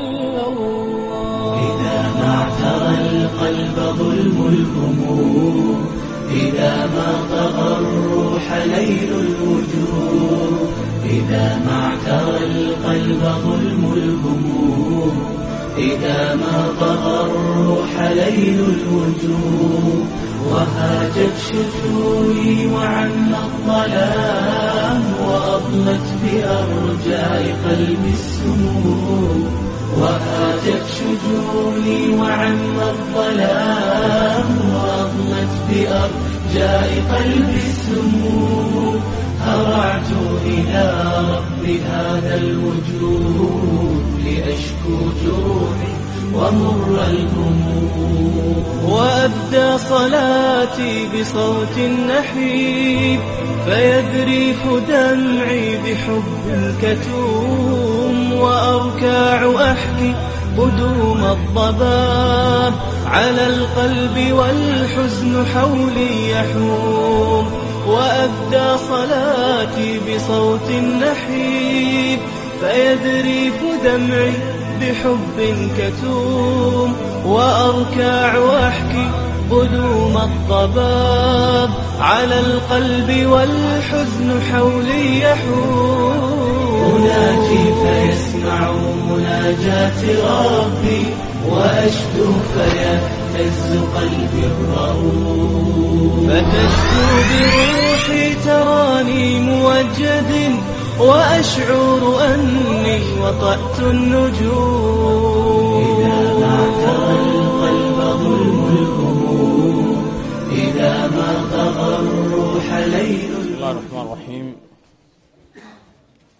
إذا ما اعترى القلب ظلم الهموم إذا ما طغى الروح ليل الوجوه إذا ما اعترى القلب ظلم الهموم إذا ما طغى الروح ليل الوجوه وهاجت شتوي وعنا الظلام وأضمت بأرجاء قلبي السموم وهاجت شجوني وعم الظلام وأضلت بأرجاء قلبي السموم هرعت إلى رب هذا الوجود لأشكو جروحي ومر الهموم وأبدى صلاتي بصوت نحيب فيذريف دمعي بحب الكتوم وأركاع أحكي قدوم الضباب على القلب والحزن حولي يحوم وأبدى صلاتي بصوت نحيب فيذريف دمعي بحب كتوم وأركاع أحكي قدوم الضباب على القلب والحزن حولي يحوم مناجي فيسمع مناجاة ربي وأشدو فيهتز قلبي الرؤوف فتشكو بروحي تراني موجد وأشعر أني وطأت النجوم إذا ما القلب ظلم الهموم إذا ما طغى الروح ليل الله الرحمن الرحيم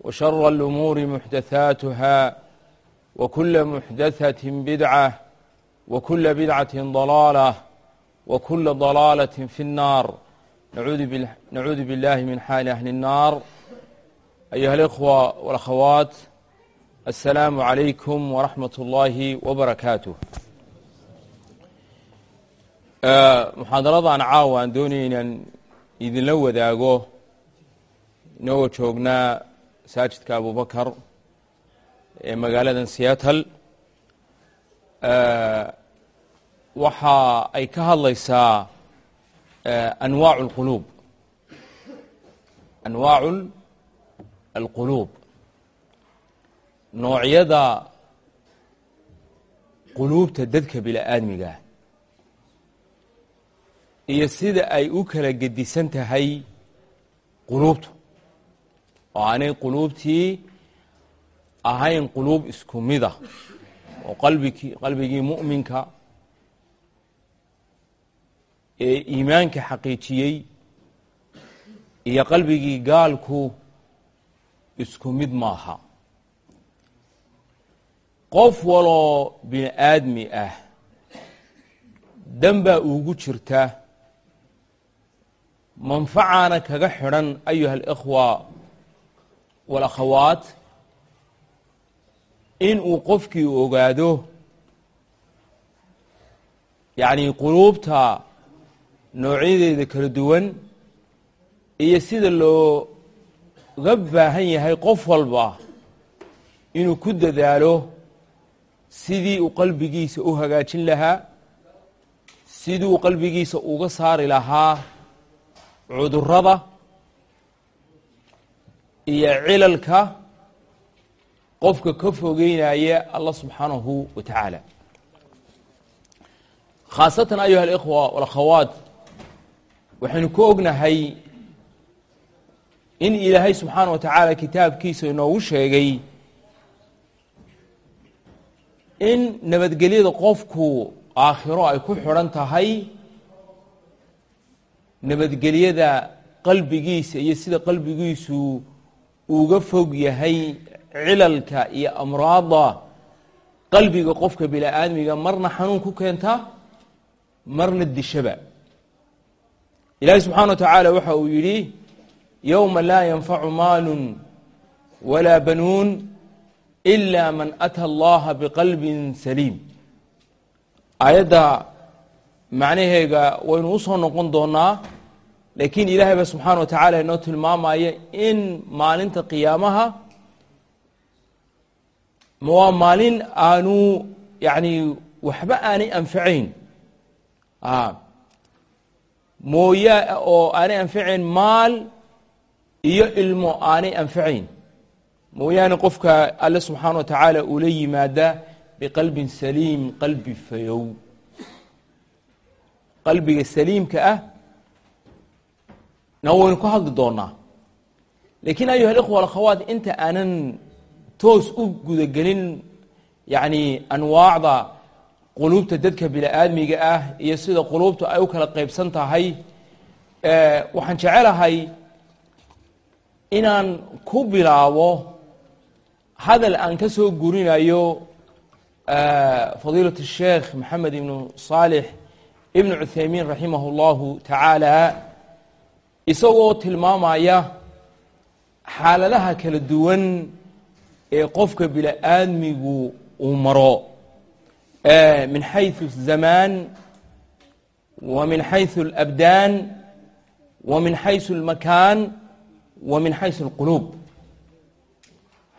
وشر الأمور محدثاتها وكل محدثة بدعة وكل بدعة ضلالة وكل ضلالة في النار نعوذ بالله من حال أهل النار أيها الإخوة والأخوات السلام عليكم ورحمة الله وبركاته muxaadaradan caawa aan doonay inaan idinla wadaago inagoo joognaa masaajidka abubakar ee magaaladan seattle waxa ay ka hadlaysaa anwaacu اlquluub anwaacu alquluub. Noocyada quluubta dadka bini aadmiga iyo sida ay u kala gedisan tahay quluubtu oo aanay quluubtii ahayn quluub isku mida oo qalbikii qalbigii mu'minka ee iimaanka xaqiijiyey iyo qalbigii gaalku isku mid maaha. qof waloo bini aadmi ah dan baa ugu jirta manfacaana kaga xidhan ayuha alikhwa walakhawaat in uu qofkii ogaado yacni quluubta noocyadeeda kala duwan iyo sida looga baahan yahay qof walba inuu ku dadaalo sidii uu qalbigiisa u hagaajin lahaa sidii uu qalbigiisa uga saari lahaa cudurrada iyo cilalka qofka ka fogeynaya allah subxaanahu wa tacaala khaasatan ayuha alikhwa walakhawaat waxaynu ku ognahay in ilaahay subxaana wa tacaala kitaabkiisa inoogu sheegay in nabadgelyada qofku aakhiro ay ku xidhan tahay nabadgelyada qalbigiisa iyo sida qalbigiisu uga fog yahay cilalka iyo amraada qalbiga qofka bini aadmiga marna xanuun ku keenta marna dishaba. Ilaahi subxaana wa tacaala waxa uu yidhi yowma laa yanfacu maalu walaa banuun ila man ata allaha biqalbin saliim. Aayadda macnaheega waynu u soo noqon doonaa laakiin ilaahay ba subxaana wa tacaala inoo tilmaamaya in maalinta qiyaamaha waa maalin aanu yani waxba aanay anfacayn mooya oo aanay anfacayn maal iyo ilmo aanay anfacayn mooyaane qofka alle subxaana wa tacaala ula yimaada biqalbin saliim qalbi fayow. Qalbiga saliimka ah na waynu ka hadli doonaa. Laakiin ayuha alikhwa alkhawaad inta aanan toos u gudagelin yacni anwaacda quluubta dadka bini-aadmiga ah iyo sida quluubta ay u kala qaybsan tahay waxaan jecelahay inaan ku bilaabo hadal aan ka soo gurinayo fadiilat sheekh maxamed ibnu saalix ibnu cuthaymiin raximah اllahu tacaala isagoo tilmaamaya xaaladaha kala duwan ee qofka bini aadmigu uu maro min xayثu الzamaan wa min xayثu اlabdaan wa min xayثu اlmakaan wa min xayثu اlquluub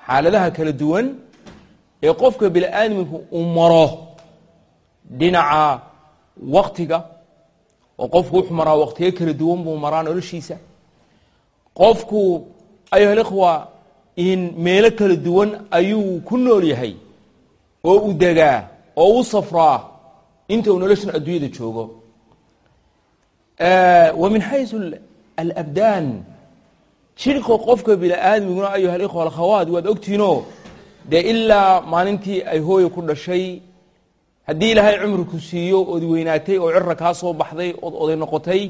xaaladaha kala duwan ee qofka bini aadmigu uu maro dhinaca waktiga oo qofku wuxuu maraa waktiyo kala duwan buu maraa noloshiisa. Qofku ayuha alikhwa in meelo kala duwan ayuu ku nool yahay oo u degaa oo u safraa inta uu noloshan adduunyada joogo. Wa min xaysu alabdaan jirka qofka bini aadmiguna ayuha alikhwa alkhawaat waad ogtihinoo dee ilaa maalintii ay hooya ku dhashay haddii ilaahay cumri ku siiyo ood weynaatay oo cira kaa soo baxday ood oday noqotay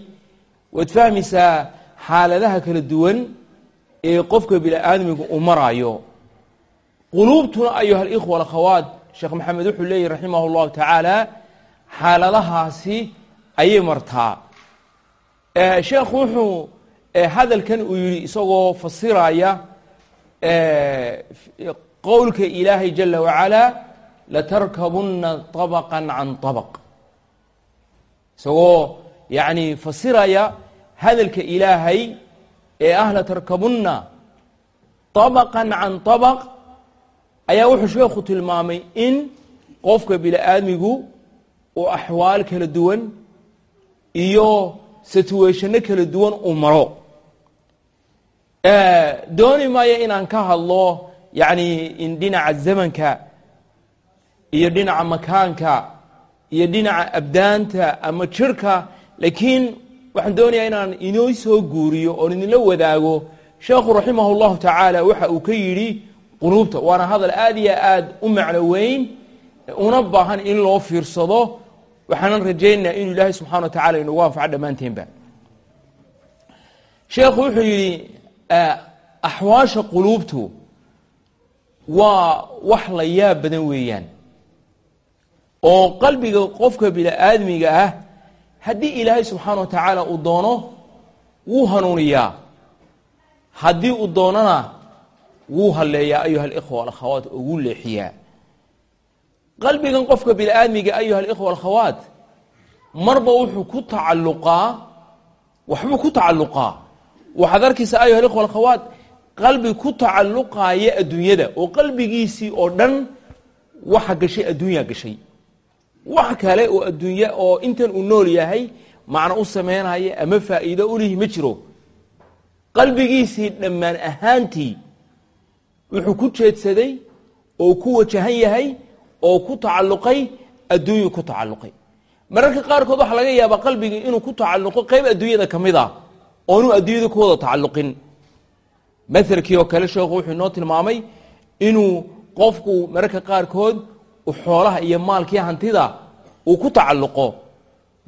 waad fahmaysaa xaaladaha kala duwan ee qofka bini aadmiga uu maraayo. Quluubtuna ayuha alikhwa alakhawaat sheekh maxamed wuxuu leeyahy raximah اllahu tacaala xaaladahaasi ayay martaa. Sheekhu wuxuu hadalkan uu yihi isagoo fasiraya qowlka ilaahay jala wacalaa latarkabunna abaqan can abaq isagoo yacnii fasiraya hadalka ilaahay ee ah latarkabunna abaqan can abaq ayaa wuxuu sheekhu tilmaamay in qofka bili-aadmigu uu axwaal kala duwan iyo satuweeshanno kala duwan uu maro dooni maayo inaan ka hadlo yacni in dhinaca zamanka iyo dhinaca makaanka iyo dhinaca abdaanta ama jirka. Laakiin waxaan doonayaa inaan inoo soo guuriyo oon idinla wadaago sheekhu raximah اllahu tacaala waxa uu ka yidhi quluubta waana hadal aad iyo aad u macno weyn. Una baahan in loo fiirsado. Waxaanan rajaynayaa inuu ilaahay subxana wa tacala inagu anfaco dhammaanteenba sheekhu wuxuu yidhi axwaasha quluubtu waa wax la yaab badan weeyaan oo qalbiga qofka bini aadmiga ah haddii ilaahay subxaana wa tacaala uu doono wuu hanuuniyaa. Haddii uu doonona wuu halleeyaa ayuha alikhwa alakhawaat oo wuu leexiyaa. Qalbigan qofka bini aadmiga ayuha alikhwa alakhawaat marba wuxuu ku tacalluqaa waxbuu ku tacalluqaa. Waxaad arkaysaa ayuha alikhwa alakhawaat qalbi ku tacalluqaaya adduunyada oo qalbigiisii oo dhan waxa gashay adduunyaa gashay wax kale oo adduunya oo intan uu nool yahay macno u samaynaya ama faa'iido ulihi ma jiro. Qalbigiisii dhammaan ahaantii wuxuu ku jeedsaday oo ku wajahan yahay oo ku tacalluqay adduunyuu ku tacalluqay. Mararka qaarkood waxaa laga yaabaa qalbigii inuu ku tacalluqo qayb adduunyada ka mid a oonu adduunyada ku wada tacalluqin. Maelkii oo kale sheekhu wuxuu inoo tilmaamay inuu qofku mararka qaarkood xoolaha iyo maalkii hantida uu ku tacalluqo.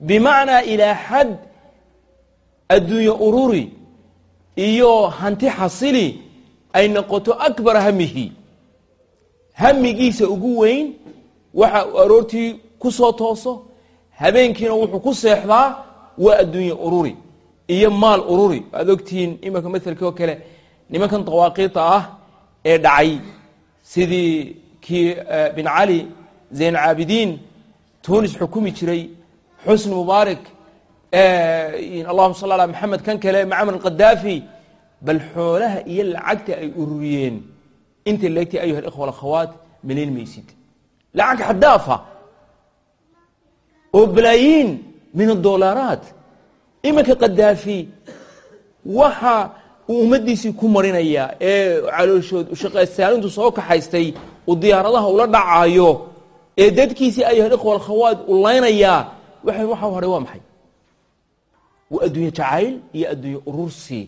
Bimacnaa ilaa xad adduunye ururi iyo hanti xasili ay noqoto akbar hamihi. Hamigiisa ugu weyn waxa uu aroortii ku soo tooso habeenkiina wuxuu ku seexdaa waa adduunye ururi iyo maal ururi. Waad ogtihiin imanka maelkii oo kale nimankan dawaaqiita ah ee dhacay sidii kii bin cali zayn caabidiin tunis xukumi jiray xusni mubaarak allahuma sal ala maxamed kan kale macmar alqadaafi bal xoolaha iyo lacagta ay ururiyeen. Inta leegtay ayuha alikhwa alakhawaat malayn maysid. Lacag xadaafa oo balaayiin min adolaaraat iminka qadaafi waxa uu ummaddiisii ku marinaya ee calooshood shaqasaalintu soo kaxaystay uu diyaaradaha ula dhacaayo ee dadkiisii ayuha alikhwa alkhawaat u laynayaa waxa haray waa maxay? Waa adduunye jacayl iyo adduunye urursi.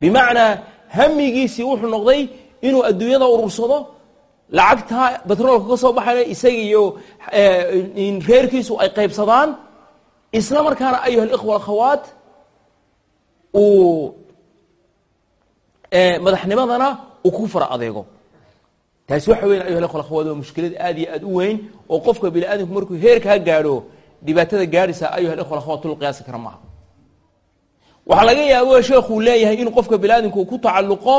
Bimacnaa hamigiisii wuxuu noqday inuu adduunyada urursado lacagta batroolka ka soo baxaya isaga iyo reerkiisu ay qaybsadaan. Isla markaana ayuha alikhwa alkhawaat uu madaxnimadana uu ku fara adeego taasi waxa weyan ayuha alikhwa alkhawaat waa mushkilad aad iyo aad u weyn oo qofka bini aadamku markuu heerkaa gaadho dhibaatada gaadhaysa ayuha alikhwa alkhawaat tul qiyaasi kara maaha. Waxaa laga yaabo sheekuu leeyahay inuu qofka bini aadamku ku tacalluqo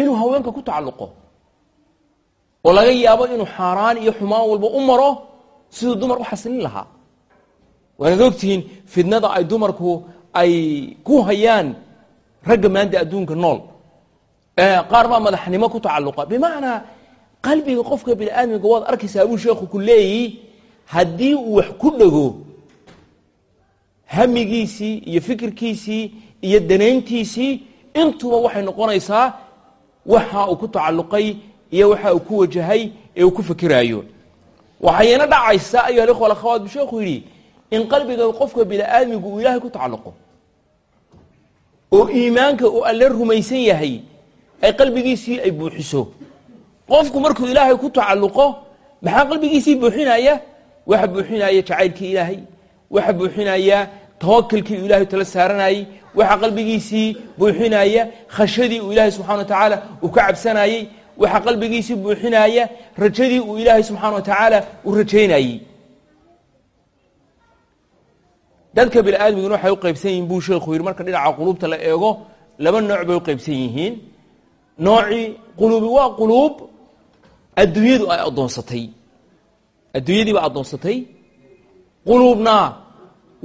inuu haweenka ku tacalluqo. Oo laga yaabo inuu xaaraan iyo xumaan walba u maro siduu dumar u xasilin lahaa. Waanaad ogtihiin fidnada ay dumarku ay ku hayaan ragga maanta adduunka nool qaar baa madaxnimo ku tacalluqa. Bimacnaa qalbiga qofka bini aadamka waad arkaysaa buu sheekhu ku leeyihi haddii uu wax ku dhego hamigiisii iyo fikirkiisii iyo danayntiisii intuba waxay noqonaysaa waxa uu ku tacalluqay iyo waxa uu ku wajahay ee uu ku fikiraayo. Waxayna dhacaysaa ayuha alikhwa alakhawaat buu sheekhu yidhi in qalbiga qofka bini aadmigu uu ilaahay ku tacalluqo. Oo iimaanka uu alle rumaysan yahay ay qalbigiisii ay buuxiso. Qofku markuu ilaahay ku tacalluqo maxaa qalbigiisii buuxinaya? Waxa buuxinaya jacaylkii ilaahay. Waxa buuxinaya tawakalkii uu ilahay tala saaranayey waxa qalbigiisii buuxinaya khashadii uu ilaahay subxana wa tacaala uu ka cabsanayey waxa qalbigiisii buuxinaya rajadii uu ilaahay subxaana wa tacaala u rajaynayey dadka bini aadmiguna waxay u qaybsan yihiin buu sheekhu yidhi marka dhinaca quluubta la eego laba nooc bay u qaybsan yihiin noocii quluubi waa quluub. Adduunyadu ay addoonsatay. Adduunyadii baa addoonsatay. Quluubna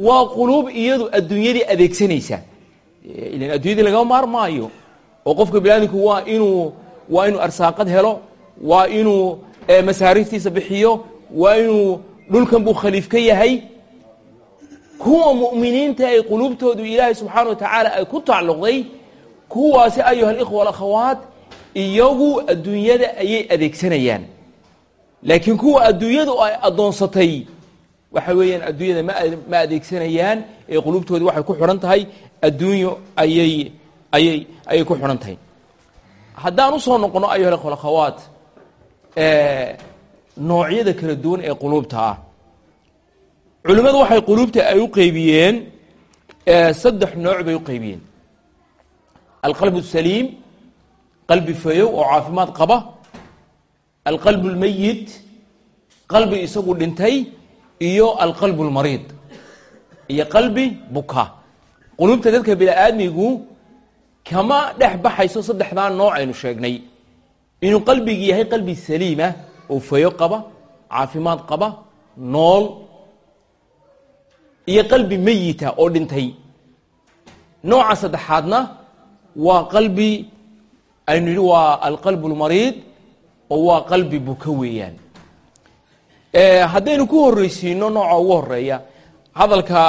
waa quluub iyadu adduunyadii adeegsanaysa ilan adduunyadii lagama maarmaayo oo qofka bini aadamku waa inuu waa inuu arsaaqad helo waa inuu masaariiftiisa bixiyo waa inuu dhulkan buu khaliif ka yahay. Kuwa mu'miniinta ay quluubtoodu ilaahay subxaana wa tacaala ay ku tacalluqday kuwaasi ayuha alikhwa alakhawaat iyagu adduunyada ayay adeegsanayaan. Laakiin kuwa adduunyadu ay addoonsatay waxa weeyaan adduunyada ma ma adeegsanayaan ee quluubtoodii waxay ku xidhan tahay adduunyo ayay ayay ayay ku xidhan tahay. Haddaan u soo noqono ayuha alikhwa alakhawaat noocyada kala duwan ee quluubta ah. Culimmadu waxay quluubta ay u qeybiyeen saddex nooc bay u qeybiyeen alqalb الsaliim qalbi fayow oo caafimaad qaba alqalb اlmayit qalbi isagu dhintay iyo alqalb اlmariid iyo qalbi buka quluubta dadka bini aadmigu kama dhex baxayso saddexdaa nooc aynu sheegnay inuu qalbigi yahay qalbi saliima oo fayo qaba caafimaad qaba nool iyo qalbi meyita oo dhintay nooca saddexaadna waa qalbi aynu yidhi waa alqalb اlmariid oo waa qalbi buka weeyaan. Eh, haddaynu ku horreysiino nooca ugu horreeya hadalka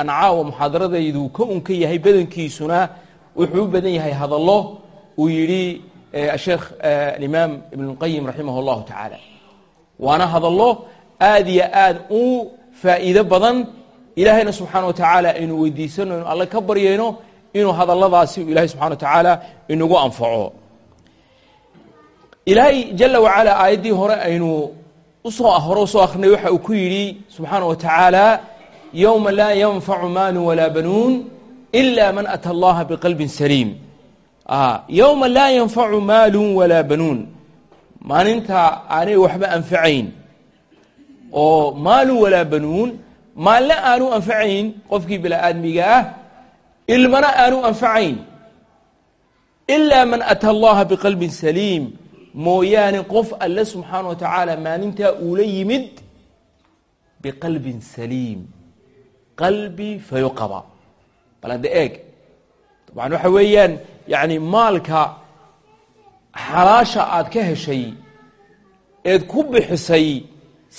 ancaawa muxaadaradaydu ka unka yahay badankiisuna wuxuu u badan yahay hadallo uu yidhi eh, sheekh alimaam ibnulqayim raximah اllahu tacaala. Waana hadallo aad iyo aad u faa'iido badan. Ilaahayna subxaana wa tacaala aynu weydiisano aynu alle ka baryayno inuu hadalladaasi ilahay subxana wa tacaala inagu anfaco. Ilaahay jala wacala aayaddii hore aynu u soo hore u soo akrinay waxa uu ku yidhi subxaana wa tacaala yowma laa yanfacu maalu walaa banuun ila man ata allaha biqalbin saliim. Yowma laa yanfacu maalu walaa banuun. Maalinta aanay waxba anfacayn oo maalu walaa banuun maalna aanu anfacayn qofkii bini-aadmiga ah ilmana aanu anfacayn. Ilaa man ata allaha biqalbin saliim. Mooyaane qof alle subxaana wa tacaala maalintaa uula yimid biqalbin saliim. Qalbi fayo qaba. Bal hadda eeg. Dabcan waxa weeyaan yani maalka xalaasha aad ka heshay eed ku bixisay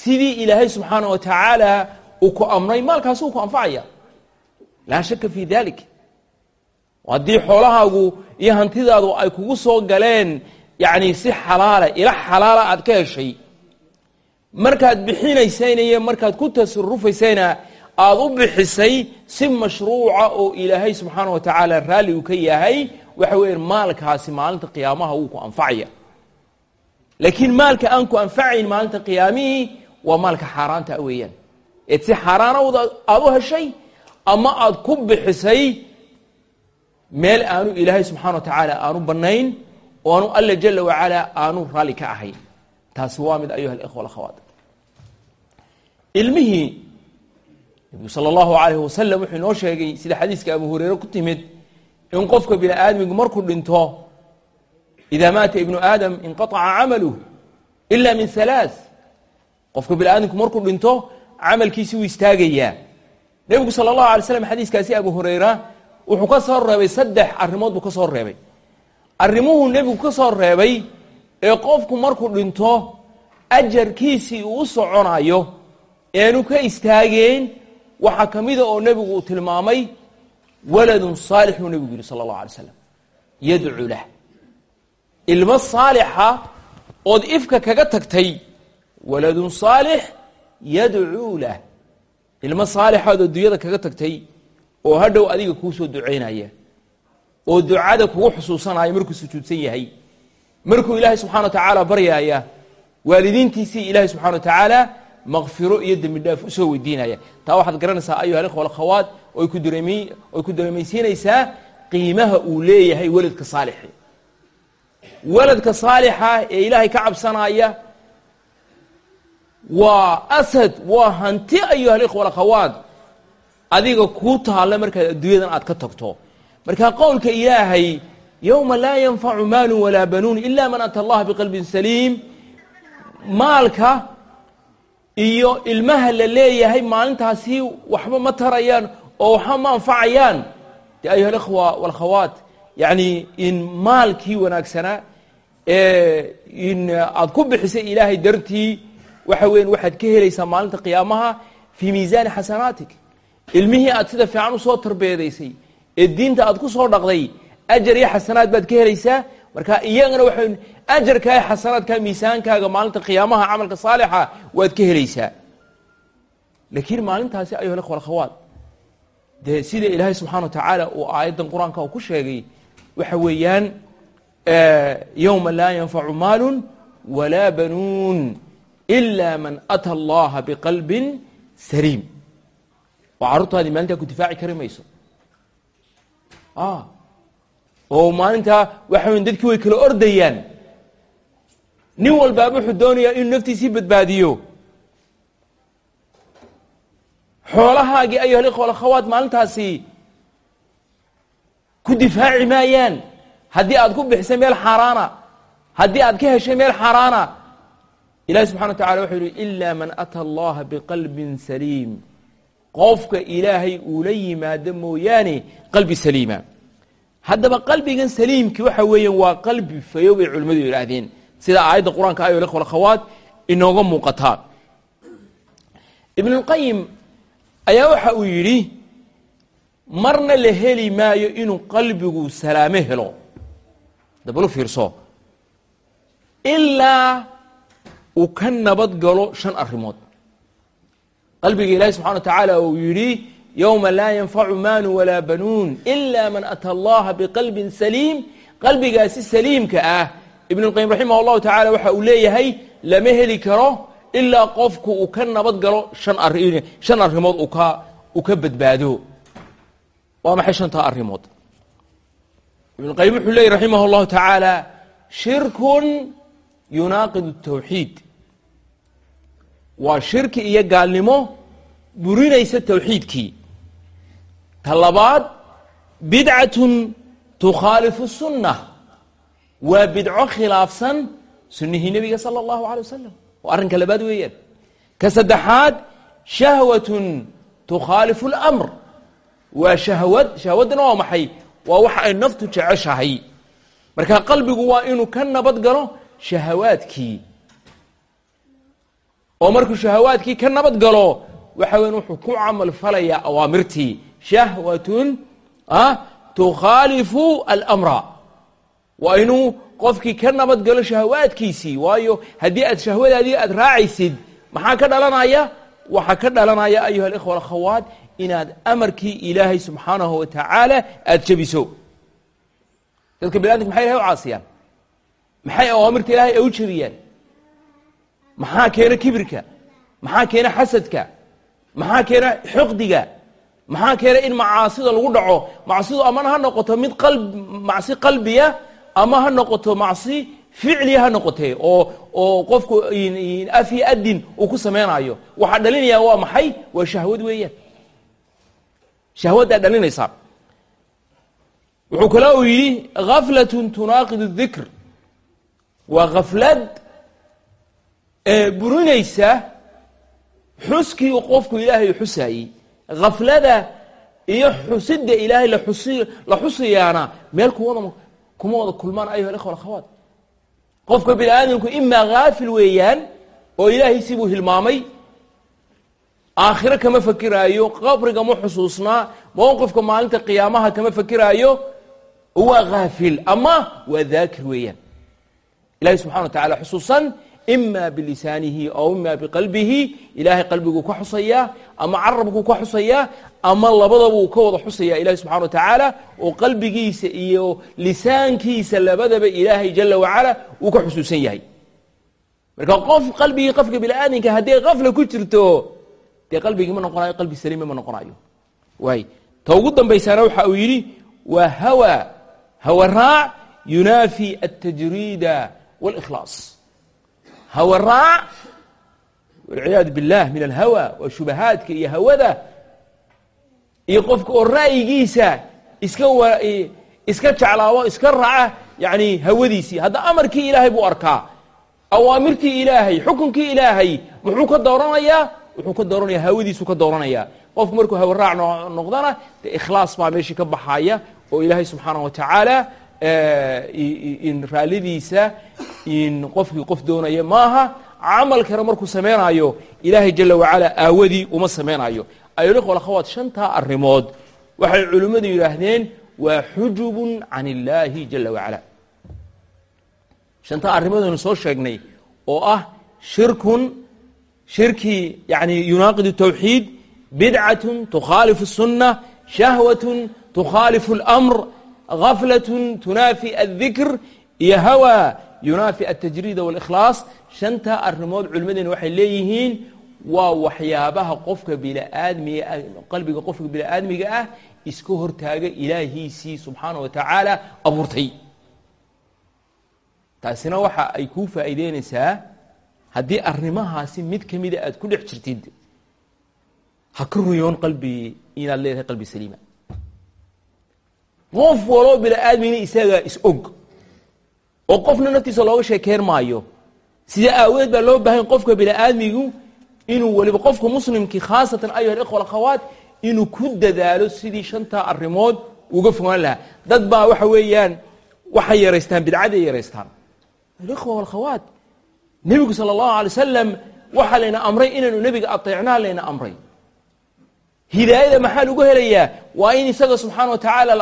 sidii ilaahay subxaana wa tacaala uu ku amray maalkaasi uu ku anfacaya. Laa shaka fi dalik haddii xoolahaagu iyo hantidaadu ay kugu soo galeen yani si xalaala ila xalaala aad ka heshay markaad bixinaysayna iyo markaad ku tasarufaysayna aada u bixisay si mashruuca oo ilaahay subxaana wa tacaala raalli uu ka yahay waxa weeyaan maalkaasi maalinta qiyaamaha wuu ku anfacaya. Laakiin maalka aan ku anfacayn maalinta qiyaamihii waa maalka xaaraanta weeyaan. Eed si xaaraanawda aada u heshay ama aada ku bixisay meel aanu ilaahay subxana wa tacaala aanu bannayn oo aanu alla jala wacala aanu raalli ka ahayn. Taasi waa mid ayuha alikhwa alakhawaat ilmihii nebigu sala allahu alayhi wasalam wuxuu inoo sheegay sida xadiiska abu hureyre ku timid in qofka bini aadmigu markuu dhinto idaa maata ibnu aadam inqaaca camaluh ila min halaaث qofka bini aadamku markuu dhinto camalkiisi wuu istaagayaa. Nebigu sala allahu alay slam xadiiskaasi abu hureyra wuxuu ka soo reebay saddex arrimood buu ka soo reebay. Arrimuhuu nebigu ka soo reebay ee qofku markuu dhinto ajarkiisii uu u soconayo eanu ka istaageen waxaa ka mida oo nebigu uu tilmaamay waladun saalix buu nebigu yihi sala allahu alay slam yadcu lah. Ilmo saalixa ood ifka kaga tagtay waladun saalix yadcuu lah. Ilmo saalixaad adduunyada kaga tagtay oo hadhow adiga kuu soo ducaynaya oo ducada kugu xusuusanaya markuu sujuudsan yahay. Markuu ilaahay subxana wa tacaala baryaaya waalidiintiisii ilaahay subxana wa tacaala makfiro iyo dembi dhaaf u soo weydiinaya. Taa waxaad garanaysaa ayuha ku dareemi oy ku dareemaysiinaysaa qiimaha uu leeyahay weladka saalixi weladka saalixa ee ilaahay ka cabsanaya waa asad waa hanti ayuha alikhwa adiga kuu taalla markaad adduunyadan aad ka tagto. Marka qowlka ilaahay yowma laa yanfacu maalu walaa banuun ila man ata allaha biqalbin saliim. Maalka iyo ilmaha la leeyahay maalintaasi waxba ma tarayaan oo waxba ma anfacayaan. De ayuha alikhwa walkhawaat yani in maalkii wanaagsanaa in aad ku bixisay ilaahay dartii waxa weyan waxaad ka helaysaa maalinta qiyaamaha fii miisaani xasanaatik ilmihii aad sida fiican u soo tarbeedaysay ee diinta aad ku soo dhaqday ajar iyo xasanaad baad ka helaysaa? Marka iyagana waxa ajarkaa iyo xasanaadkaa miisaankaaga maalinta qiyaamaha camalka saalixa waad ka helaysaa. Laakiin maalintaasi ayuha ikhwa alkhawaat dee sida ilaahay subxana wa tacaala uu aayaddan qur'aanka ku sheegay waxa weeyaan yowma laa yanfacu maalun walaa banuun ila man ata allaha biqalbin saliim oo carruurtaadii maalintaa ku difaaci kari mayso. Oo maalintaa waxa weyn dadkii way kala ordayaan. Nin walbaaba wuxuu doonayaa inuu naftiisii badbaadiyo. Xoolahaagii ayuha alikhwa alakhawaat maalintaasi ku difaaci maayaan. Haddii aad ku bixisay meel xaaraana haddii aad ka heshay meel xaaraana ilahi subxana wa tacala wuxuu yihi ila man ata allaha biqalbin saliim qofka ilaahay uula yimaado mooyaane qalbi saliima. Haddaba qalbigan saliimki waxa weeyaan waa qalbi fayo bay culimmadu yidhaahdeen. Sida aayadda qur'aanka ayo ikhwa alkhawaat inooga muuqataa ibnulqayim ayaa waxa uu yidhi marna la heli maayo inuu qalbigu salaamo helo. Dabalu fiirso. Ilaa uu ka nabad galo shan arrimood qalbiga ilaahi subxana wa tacaala uu yidhi yowma laa yanfacu maalu walaa banuun ila man ata allaha biqalbin saliim qalbigaasi saliimka ah ibn اlqayim raximah اllahu tacala waxa uu leeyahay lama heli karo ilaa qofku uu ka nabad galo shan ari shan arrimood uu ka uu ka badbaado waa maxay shantaa arrimood ibn اlqayim wuxuu leeyay raximah اllahu tacaala shirkun yunaaqid الtawxiid waa shirki iyo gaalnimo burinaysa tawxiidkii. Ta labaad bidcatun tukhaalifu sunna waa bidco khilaafsan sunnihii nebiga sala allahu alay wasalam waa arrinka labaad weeyaan. Ka saddexaad shahwatun tukhaalifu اlamr waa shahwad shahwaddana waa maxay? Waa waxa ay naftu jeceshahay. Marka qalbigu waa inuu ka nabad galo shahawaadkii oo markuu shahawaadkii ka nabad galo waxa weyan wuxuu ku camal falayaa awaamirtii. Shahwatun tukhaalifu almra waa inuu qofkii ka nabad galo shahawaadkiisii. Waayo haddii aad shahwadaadii aad raacaysid maxaa ka dhalanaya? Waxaa ka dhalanaya ayuha alikhwa alakhawaat inaad amarkii ilaahay subxaanahu wa tacaala aada jebiso. Dadka biniadamka maxay ilahay u caasiyaan? Maxay awaamirta ilahay ay u jebiyaan maxaa keena kibirka? Maxaa keena xasadka? Maxaa keena xuqdiga? Maxaa keena in macaasida lagu dhaco? Macsidu amana ha noqoto mid macsi qalbiya ama ha noqoto macsi ficliya ha noqotee oo oo qofku af adin uu ku samaynayo waxaa dhalinaya waa maxay? Waa shahwad weeyaan. Shahwaddaa dhalinaysaa. Wuxuu kale uu yidhi gaflatun tunaaqid الdikr waa gaflad burinaysa xuskii uu qofku ilaahay xusaayey gaflada iyo xusida ilaahay la xusayaana meel kuma wada kulmaan ayuha ikhwa akhawaat qofka bini aadamku imaa haafil weeyaan oo ilaahaysii buu hilmaamay aakhiro kama fakiraayo qabriga ma xusuusnaa mowqifka maalinta qiyaamaha kama fakiraayo waa haafil ama waa daakir weeyaan. Ilahay subxana wa tacala xusuusan ima bilisaanihi aw ima biqalbihi ilaahay qalbiguu ka xusayaa ama carabkuu ka xusayaa ama labadabuu ka wada xusaya ilahi subxana wa tacaala oo qalbigiisa iyo lisaankiisa labadaba ilaahay jala wacala uu ka xusuusan yahay. Marka qof qalbigii qofka biniaadamka hadday kafla ku jirto dee qalbigii ma noqonayo qalbi saliima ma noqonayo waay ta ugu dambaysaana waxa uu yidhi waa hawa hawa yunaafi altajriida wاlkhlaas hawa raac walciyaadu billah min alhawa waa shubahaadka iyo hawada iyo qofka oo ra'yigiisa iska iska jeclaabo iska raaca yani hawadiisii hadda amarkii ilaahay buu arkaa awaamirtii ilaahay xukunkii ilaahay muxuu ka dooranayaa wuxuu ka dooranaya hawadiisuu ka dooranaya qofku markuu hawa raac noqdana dee ikhlaas baa meeshii ka baxaya oo ilaahay subxaanah wa tacaala in raallidiisa in qofkii qof doonaya maaha camalkana markuu samaynayo ilaahay jala wacala aawadii uma samaynayo ayolikhwal akhawaat shantaa arrimood waxay culimmadu yidhaahdeen waa xujubun can illaahi jala wacala shantaa arrimood aynu soo sheegnay oo ah shirkun shirkii yani yunaaqid tawxiid bidcatun tukhaalifu الsunna shahwatun tukhaalifu اlamr gaflatun tunaafi aldikr iyo hawa yunaafi altajriida wاlikhlaas shantaa arrimood culimmadeena waxay leeyihiin waa waxyaabaha qofka biniaadmiga qalbiga qofka biniaadmiga ah iska hortaaga ilaahiisii subxaana wa tacaala abuurtay taasina waxa ay kuu faa'iideynaysaa haddii arrimahaasi mid ka mida aad ku dhex jirtid ha ka ruyoon qalbi inaad leedahay qalbi saliima qof waloo bini-aadmina isagaa is-og oo qofna naftiisa looga sheekeyn maayo. Sida aawadeed baa loo baahanya qofka bini-aadmigu inuu weliba qofka muslimkii khaasatan ayuha alikhwa alakhawaat inuu ku dadaalo sidii shantaa arrimood uga fogaan lahaa. Dad baa waxa weeyaan waxay yaraystaan bidcaday yaraystaan alikhwa walakhawaat nebigu sala allahu alay wasalam waxaa layna amray inaynu nebiga ateecnaa layna amray hidaayada maxaa lagu helayaa? Waa in isaga subxaana wa tacaala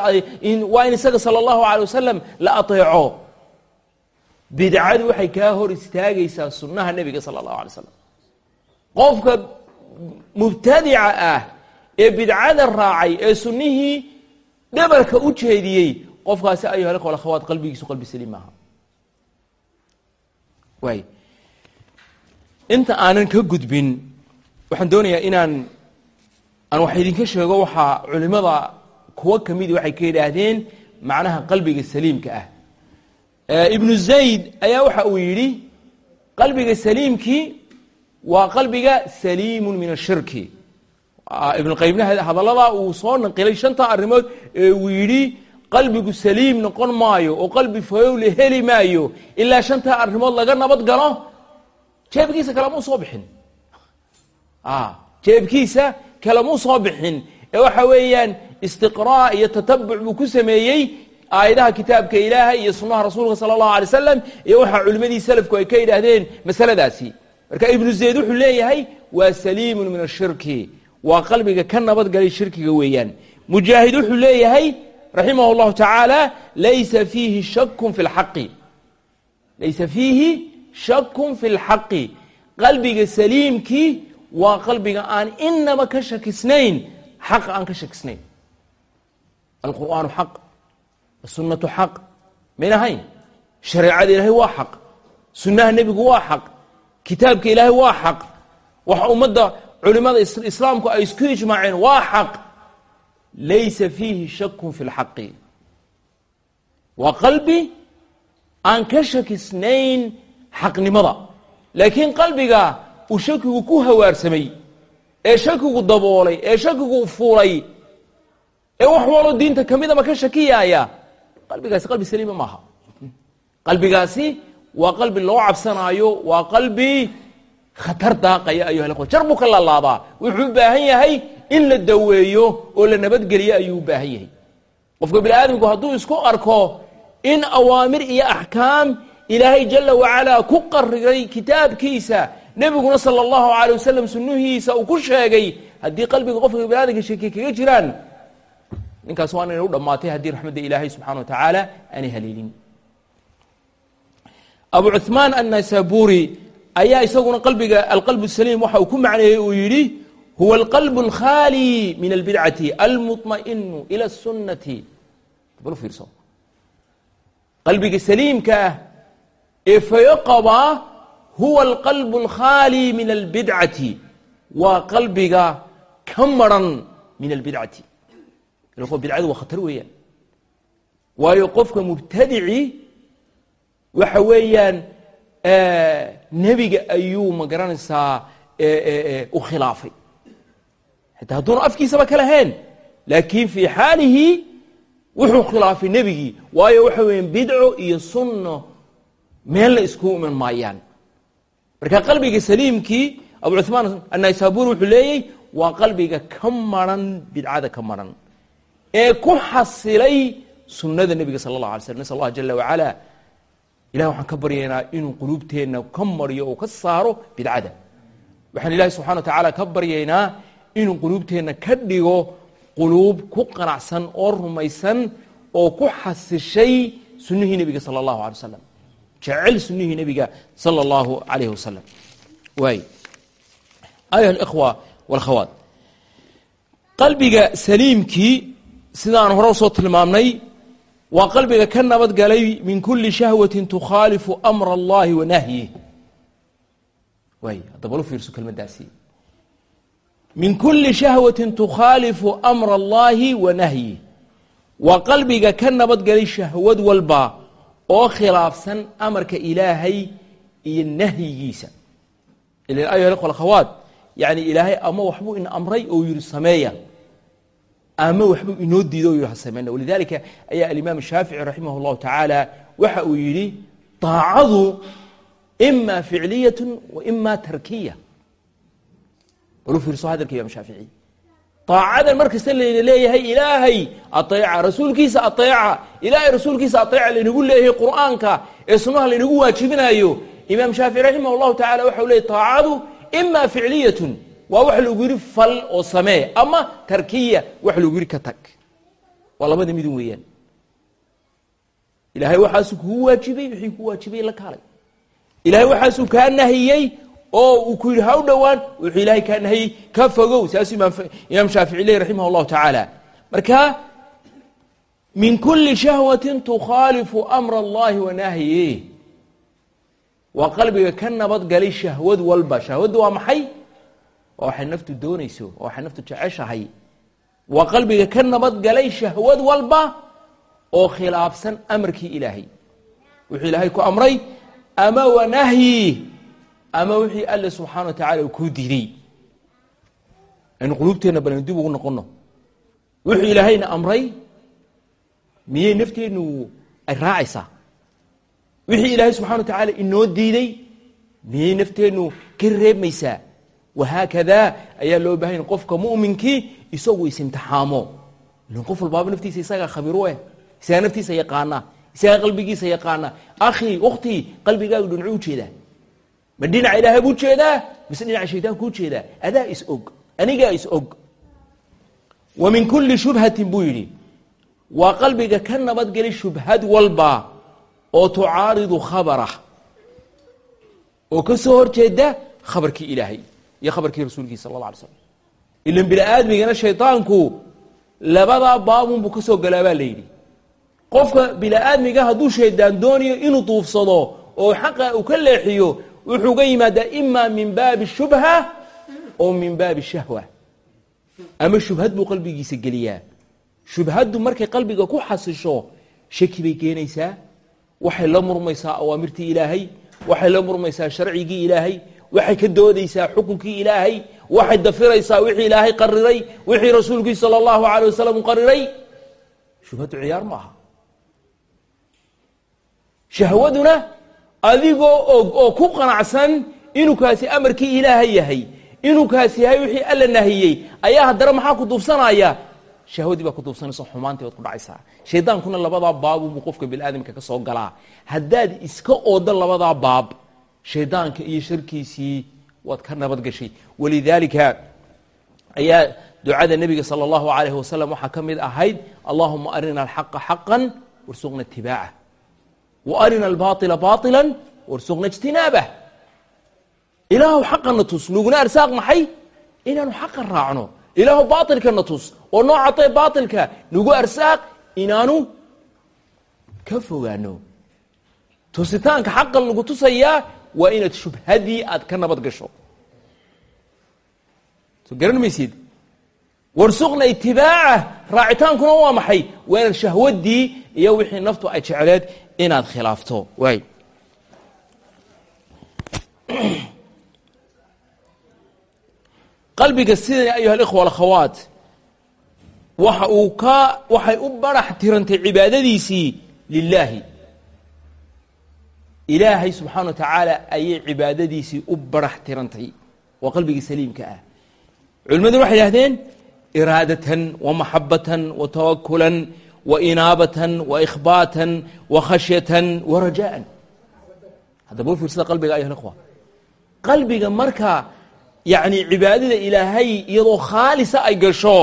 waa in isaga sala allahu alay wasalam la ateeco. Bidcadu waxay kaa hor istaagaysaa sunnaha nebiga sala allahu alay slam qofka mubtadica ah ee bidcada raacay ee sunnihii dhabarka u jeediyey qofkaasi ayuha ikhwa akhawaat qalbigiisu qalbi saliim maaha. Waay inta aanan ka gudbin waxaan doonayaa inaan aan wax idinka sheego waxaa culimada kuwo kamidi waxay ka yidhaahdeen macnaha qalbiga saliimka ah. Ibnu zayd ayaa waxa uu yidhi qalbiga saliimkii waa qalbiga saliimun min ashirki ibnu qaymna hadallada uu soo naqilay shanta arrimood ee uu yidhi qalbigu saliim noqon maayo oo qalbi fayowle heli maayo ilaa shantaa arrimood laga nabad galo jeebkiisa kalamuu soo bixin. Jeebkiisa kalamuu soo bixin. Ee waxa weeyaan istiqraa iyo tatabuc buu ku sameeyey aayadaha kitaabka ilaahay iyo sunaha rasuulka sala allahu alay wasalam iyo waxaa culimadii salafku ay ka yidhaahdeen masaladaasi. Marka ibnu zayd wuxuu leeyahay waa saliimun min ashirki waa qalbiga ka nabadgalay shirkiga weeyaan. Mujaahid wuxuu leeyahay raximah llahu tacaala laysa fiihi shakun fi lxaqi laysa fiihi shakun fi lxaqi qalbiga saliimkii waa qalbiga aan inaba ka shakisnayn xaqa aan ka shakisnayn. Alqur'aanu xaq asunatu xaq. Mayn ahayn shareecada ilaahay waa xaq. Sunnaha nebigu waa xaq. Kitaabka ilaahay waa xaq. Waxa ummadda culimada islaamku ay isku ijmaaceen waa xaq. Laysa fiihi shakun fi lxaqi waa qalbi aan ka shakisnayn xaqnimada. Laakiin qalbiga uu shakigu ku hawaarsamay ee shakigu daboolay ee shakigu fuulay ee wax walo diinta kamidaba ka shakiyaaya qalbigaasi qalbi saliima maaha qalbigaasi waa qalbi loo cabsanaayo waa qalbi khatar daaqaya ayuha ikhwa jar buu ka laalaabaa wuxuu u baahan yahay in la daweeyo oo la nabadgeliyo ayuu u baahan yahay. Qofka bini aadamku hadduu isku arko in awaamir iyo axkaam ilaahay jala wacalaa ku qariray kitaabkiisa nebiguna sala allahu alay wasalam sunuhiisa uu ku sheegay haddii qalbiga qofka bini aadamka shaki kaga jiraan ninkaas waa inay u dhammaatay haddii raxmadda ilaahay subxana wa tacaala aanay haleelin abu cuثmaan annasaburi ayaa isaguna qalbiga alqalb saliim waxa uu ku macneeyey uu yidhi huwa alqalb اlkhali min albidcati almuطmaئinu ilى الsunati bal fiirso qalbiga saliimka ah ee fayo qabaa huwa alqalb اlkhali min albidcati waa qalbiga ka maran min albidcati bidcadu waa khatar weeyaan waayo qofka mubtadici waxa weeyaan nebiga ayuu ma garanaysaa u khilaafay xitaa hadduuna afkiisaba ka lahayn laakiin fii xaalihi wuxuu khilaafay nebigii waayo waxa weeyaan bidco iyo sunno meelna isku iman maayaan marka qalbiga saliimkii abu cuثmaan annaysaburi wuxuu leeyey waa qalbiga ka maran bidcada ka maran. Ee ku xasilay sunnada nebiga sala اllah alay slm nasal allah jala wacala ilahi waxaan ka baryaynaa inuu quluubteenna ka mariyo oo ka saaro bidcada. Waxaan ilahi subxana wa tacaala ka baryaynaa inuu quluubteenna ka dhigo quluub ku qanacsan oo rumaysan oo ku xasishay sunnihii nebiga sala allahu alay wasalam jecel sunnihii nebiga sala allahu alayh wasalam waay ayuha alikhwa walkhawaat qalbiga saliimkii sidaan hore u soo tilmaamnay waa qalbiga ka nabad min kuli shahwati tukhaalifu amra allahi wa nahyih waay haddaba lu fiirso kelmaddaasi min kuli shahwati tukhaalifu amra allahi wa nahyih waa qalbiga ka nabad shahwad walba oo khilaafsan amarka ilaahay iyo nahyigiisa. Ila ikhwa akhawaat yani ilaahay ama waxbuu in amray oo yidhi sameeya ama waxbuu inoo diido o yidhi ha sameyna walidalika ayaa alimaam shaafici raximah اllahu tacaala waxa uu yidhi طaacadu ima ficliyat wa ima tarkiya. Walu fiirso hadalka imam shaafici aacadan markasta layna leeyahay ilaahay aeeca rasuulkiisa aeeca ilaahay rasuulkiisa aeeca laynagu leeyahay qur'aanka ee sunaha laynagu waajibinayo imaam shaafici raximah allahu tacala waxau leeyay taacadu imaa ficliyatun waa waxa lagu yidhi fal oo samee ama tarkiya waxa lagu yidhi ka tag waa labada midun weeyaan ilaahay waxaasuu kugu waajibay wixii ku waajibay la kaalay ilaahay waxaasuu kaa nahiyey oo uu ku yidhi ha u dhowaan. Wuxuu ilaahay kaa nahayey ka fogow. Saasuu imaam shaafici ley raximah allahu tacaala. Marka min kuli shahwatin tukhaalifu amra allahi wa nahye waa qalbiga ka nabadgalay shahwad walba. Shahwaddu waa maxay? Waa waxay naftu doonayso waa waxay naftu jeceshahay. Waa qalbiga ka nabadgalay shahwad walba oo khilaafsan amarkii ilaahay. Wuxuu ilaahay ku amray ama wanahyi ama wixii alle subxaana wa tacala uu kuu diiday. Aynu quluubteenna balan dib ugu noqono wuxuu ilaahayna amray miyay nafteennu ay raacaysaa? Wixii ilaahay subxana wa tacaala inoo diiday miyay nafteennu ka reebmaysaa? Wahaakadaa ayaa loo bahanya qofka mu'minkii isagu is-imtixaamo ilan qof walbaaba naftiisa isagaa khabiiru eh isagaa naftiisa yaqaana isagaa qalbigiisa yaqaana akhi ukhtii qalbigaagu dhinacuu u jeedaa ma dhinaca ilaahay buu jeedaa? Mise dhinaca shaytaanku u jeedaa adaa is og. Anigaa is og. Wa min kulli shubhatin buu yidhi. Waa qalbiga ka nabadgeli shubhad walba oo tucaaridu khabarah. Oo ka soo horjeeda khabarkii ilaahay iyo khabarkii rasuulkiisa sala alla alay slam ilan bini aadmigana shaydaanku labadaa baabunbuu ka soo galaa baa la yidhi. Qofka bini aadmiga hadduu shaydaan doonayo inuu duufsado oo xaqa uu ka leexiyo wuxuu ga yimaadaa ima min baabi shubha oo min baabi shahwa. Ama shubhad buu qalbigiisa geliyaa. Shubhaddu markay qalbiga ku xasisho shaki bay keenaysaa. Waxay la murmaysaa awaamirtii ilaahay waxay la murmaysaa sharcigii ilaahay waxay ka doodaysaa xukunkii ilaahay waxay dafiraysaa wixii ilaahay qariray wixii rasuulkii sala allahu alay wasalam qariray. Shubhaddu ciyaar ma aha shahwaduna adigoo og oo ku qanacsan inuu kaasi amarkii ilaahay yahay inuu kaasi yahay wixii alla nahiyey ayaa haddana maxaa ku duufsanaya? Shahwadii baa ku duufsanaysa xumaantii waad ku dhacaysaa. Shaydaankuna labadaa baabunbuu qofka biniaadamka ka soo galaa. Haddaad iska oodo labadaa baab shaydaanka iyo sharkiisii waad ka nabad gashay. Walidaalika ayaa ducada nebiga sala allahu alayh wasalam waxaa ka mid ahayd allahuma arina alxaqa xaqan warsuqna itibaaca wa arina albaaila baila warsuqna ijtinaabah ilaahu xaqana tus nuguna arsaaq maxay inaanu xaqa raacno ilaahu baailkana tus oo noo cadee baailka nagu arsaaq inaanu ka fogaano tusitaanka xaqa lagu tusayaa waa inaad shubhadii aad ka nabad gasho so garan maysid warsuqna itibaaca raacitaankuna waa maxay waa inaad shahwadii iyo wixii naftu ay jecleed inaad khilaafto. Waay. Qalbiga sidan ayuha alikhwa alakhawaat waxa uu ka waxay u barax tirantay cibaadadiisii lilaahi ilaahay subxaana wa tacaala ayay cibaadadiisii u barax tirantay. Waa qalbigii saliimka ah. Culimmadu waxay idhahdeen iraadatan wa maxabatan wa tawakulan khashyatan wa rajaan haddaba u fiirsada qalbiga ayuha alikhwa qalbiga marka yacni cibaadada ilaahay iyadoo khaalisa ay gasho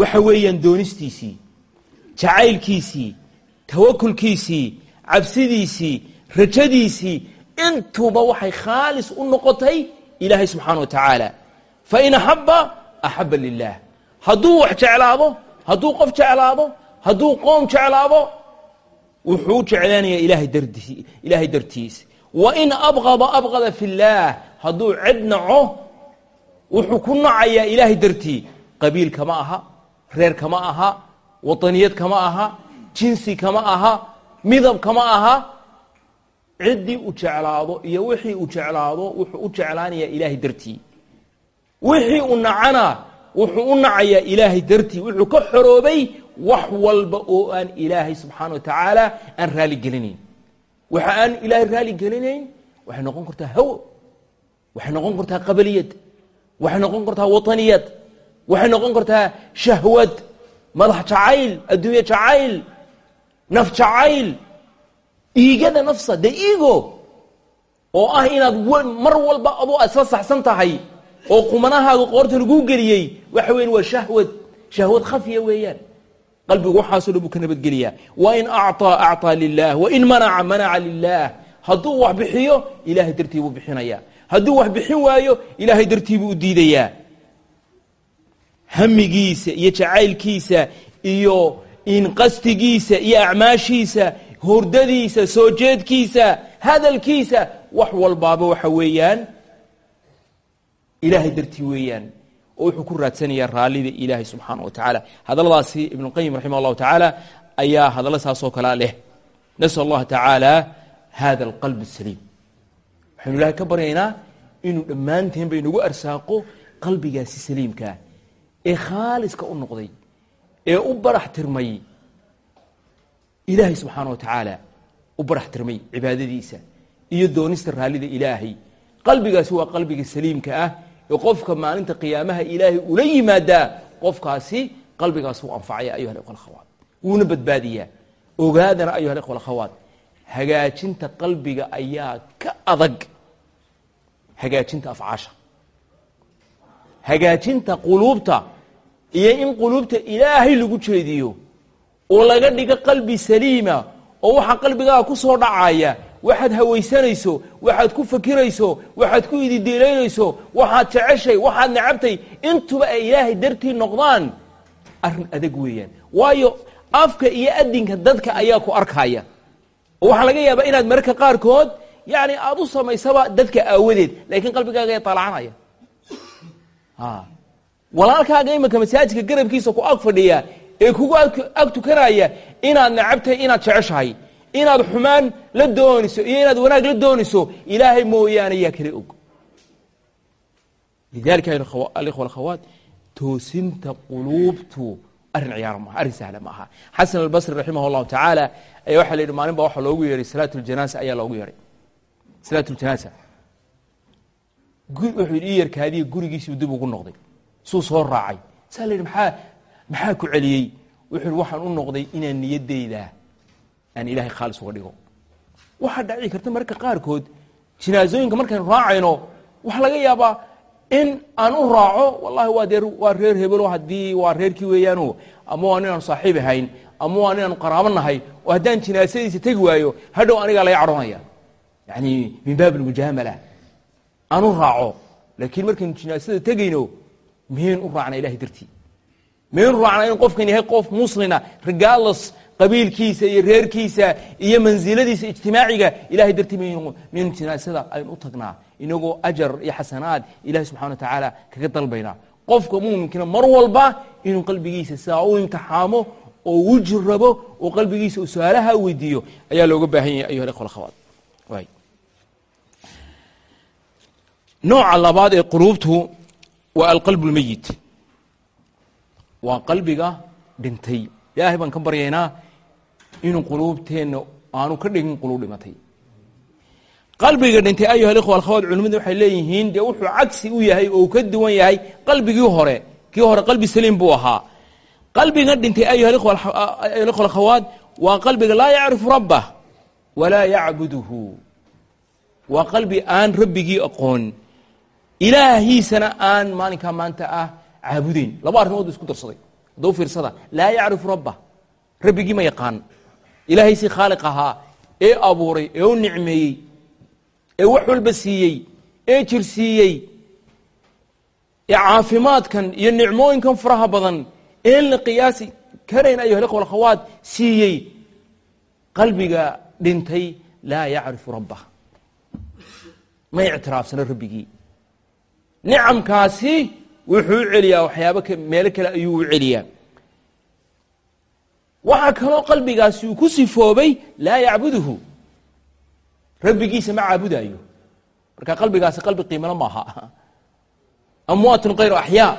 waxa weeyaan doonistiisii jacaylkiisii tawakulkiisii cabsidiisii rajadiisii intuba waxay khaalis u noqotay ilaahay subxaana wa tacaala fain axaba axaba lilah hadduu wax jeclaado hadduu qof jeclaado hadduu qoom jeclaado wuxuu dardi ilaahay dartiis. Wain abqada abqada fi اllaah hadduu cid naco wuxuu ku nacayaa ilaahay dartii qabiil kama aha reer kama aha waطaniyad kama aha jinsi kama aha midab kama aha. Ciddii u jeclaado iyo wixii uu jeclaado wuxuu u jeclaanayaa ilaahay dartii wixii u nacana wuxuu u nacayaa ilaahay dartii wuxuu ka xoroobay wax walba oo aan ilaahay subxaana wa tacaala aan raali gelinayn. Waxa aan ilaahay raali gelinayn waxay noqon kartaa hawo waxay noqon kartaa qabaliyad waxay noqon kartaa waطaniyad waxay noqon kartaa shahwad madax jacayl adduunye jacayl naf jacayl iigada nafsa de igo oo ah inaad mar walba aduu aad isla saxsan tahay oo qumanahaaga qoorta laguu geliyey waxa weyan waa shahwad shahwad khafya weeyaan qalbigu waxaaso dhan buu ka nabadgeliyaa wain acطىa acطىa lilah wain manaca manaca lilah hadduu wax bixiyo ilaahay dartii buu bixinayaa hadduu wax bixin waayo ilaahay dartii buu u diidayaa hamigiisa iyo jacaylkiisa iyo inqastigiisa iyo acmaashiisa hordadiisa soo jeedkiisa hadalkiisa wax walbaaba waxa weeyaan ilaahay dartii weeyaan oo wuxuu ku raadsanayaa raallida ilaahay subxaana wa tacaala hadalladaasi ibnuqayim raximah allahu tacaala ayaa hadallo saasoo kalea leh. Nasal allaha tacaala hada alqalb asaliim waxaynu ilaahay ka baryaynaa inuu dhammaanteen ba inagu arsaaqo qalbigaasi saliimkaa ee khaaliska u noqday ee u barax tirmay. Ilaahay subxaana wa tacaala u barax tirmay cibaadadiisa iyo doonista raallida ilaahay. Qalbigaasi waa qalbiga saliimka ah ee qofka maalinta qiyaamaha ilaahay ula yimaadaa qofkaasi qalbigaas u anfacaya ayuha ikhwa akhawaat wuuna badbaadiyaa. Ogaadana ayuha akhawaat hagaajinta qalbiga ayaa ka adag. Hagaajinta afcaasha. Hagaajinta quluubta. Iyo in quluubta ilaahay lagu jeediyo. Oo laga dhigo qalbi saliima oo waxaa qalbigaaga ku soo dhacaya waxaad hawaysanayso waxaad ku fakirayso waxaad ku ididiilaynayso waxaad jeceshay waxaad necabtay intuba ay ilaahay dartii noqdaan arrin adag weeyaan. Waayo afka iyo adinka dadka ayaa ku arkaya. Oo waxaa laga yaabaa inaad mararka qaarkood yani aada u samaysaba dadka aawadeed laakiin qalbigaaga ee talacanaya walaalkaaga imanka masaajidka garabkiisa ku ag fadhiya ee kugu ag tukanaya inaad necabtahay inaad jeceshahay inaad xumaan la doonayso iyo inaad wanaag la doonayso ilaahay mooyaane yaa kala og. Lidalika alikhwa toosinta quluubtu arrin ciyaar maaha arrin sahla ma xasan albasri raximah allahu tacaala ayaa waxaa la yidhi maalin baa waxaa loogu yeehay salaat ljanaasa ayaa loogu yeehay salaat ljanaasa wuxuu yidhi i yarkaadiya dib ugu noqday. Suu soo raacay. Saa la yidhi maxaa maxaa ku celiyey? Wuxuu yidhi waxaan u noqday inaan niyaddayda aan ilaahay khaalis uga dhigo. Waxaa dhaci karta mararka qaarkood jinaasooyinka markaynu raacayno waxaa laga yaabaa in aan u raaco wallahi waa dee waa reer hebelo haddii waa reerkii weeyaano ama waa nin aanu saaxiib ahayn ama waa nin aanu qaraabo nahay oo haddaan jinaasadiisa tegi waayo hadhow anigaa laga cadhoonaya. Yani min baab almujaamala aan u raaco laakiin markaynu jinaasada tegayno miyayn u raacna ilahay dartii? Miyayn u raacna in qofkan yahay qof muslina regardless qabiilkiisa iyo reerkiisa iyo mansiladiisa ijtimaaciga ilahay dartii miyaynu jinaasada aynu u tagnaa inagoo ajar iyo xasanaad ilahay subxana wa tacaala kaga dalbaynaa qofka muuminkina mar walba inuu qalbigiisa sidaa u imtixaamo oo u jirabo oo qalbigiisa uu su'aalaha weydiiyo ayaa looga baahan yahay ayuha ikhwa akhawaat nooca labaad ee quluubtu waa alqalb اlmeyit waa qalbiga dhintay. Ilaahay baan ka baryaynaa inuu quluubteenna aanu ka dhigin quluub dhimatay qalbiga dhintay ayuha ikhwa alkhawaat culimmadu waxay leeyihiin dee wuxuu cagsi u yahay oo ka duwan yahay qalbigii hore kii hore qalbi saliim buu ahaa qalbiga dhintay ayuha ikhwa alkhawaat waa qalbiga laa yacrifu rabbah walaa yacbuduhu waa qalbi aan rabbigii aqoon ilaahiisana aan maalinkaa maanta ah caabudeyn laba arrimood isku darsaday hadda u fiirsada laa yacrifu rabbah rabbigii ma yaqaan ilaahaysii khaaliq ahaa ee abuuray ee u nicmeeyey ee wax walba siiyey ee jir siiyey ee caafimaadkan iyo nicmooyinkan faraha badan een la qiyaasi karayn ayuha ikhwa alkhawaat siiyey. Qalbiga dhintay laa yacrifu rabbah. Ma ictiraafsano rabbigii. Nicamkaasi wuxuu u celiyaa waxyaabo meelo kale ayuu u celiyaa waxaa kaloo qalbigaasi uu ku sifoobay laa yacbuduhu. Rabbigiisa ma caabudaayo. Marka qalbigaasi qalbi qiimalo maaha amwaatun kayru axyaa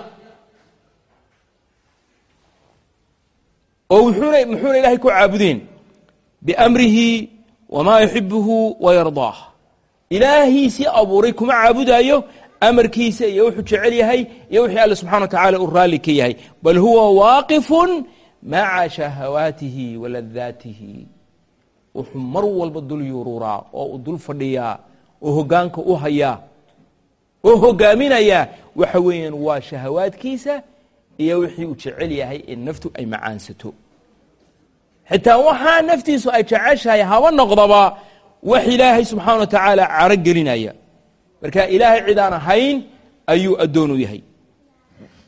oo wuxuuna muxuuna ilahay ku caabudeen? Biamrihi wamaa yuxibuhu wayardaah ilaahiisii abuuray kuma caabudaayo amarkiisa iyo wuxuu jecel yahay iyo wixii alle subxana wa tacaala uu raalli ka yahay. Bal huwa waaqifun maca shahawaatihi wa ladaatihi wuxuu mar walba dul yururaa oo uu dul fadhiyaa oo hogaanka u hayaa oo hogaaminayaa waxa weeyaan waa shahawaadkiisa iyo wixii uu jecel yahay ee naftu ay macaansato xitaa waxaa naftiisu ay jeceshahay haba noqdaba wax ilaahay subxaana wa tacaala caro gelinaya marka ilaahay cid aan ahayn ayuu addoon u yahay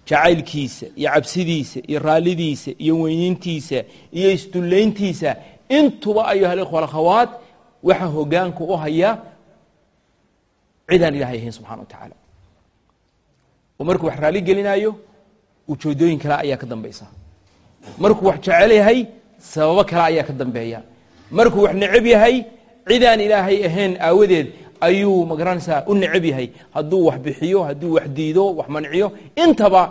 jacaylkiisa iyo cabsidiisa iyo raallidiisa iyo weynintiisa iyo isdullayntiisa intuba ayuha alikhwa waxaa hogaanka u haya cidaan ilahay ahayn subxana wa tacaala oo markuu wax raalli gelinaayo ujeedooyin kale ayaa ka dambaysa. Markuu wax jecel yahay sababo kale ayaa ka dambeeya. Markuu wax necab yahay cidaan ilaahay ahayn aawadeed ayuu ma garanaysaa u necab yahay. Hadduu wax bixiyo hadduu wax diido wax manciyo intaba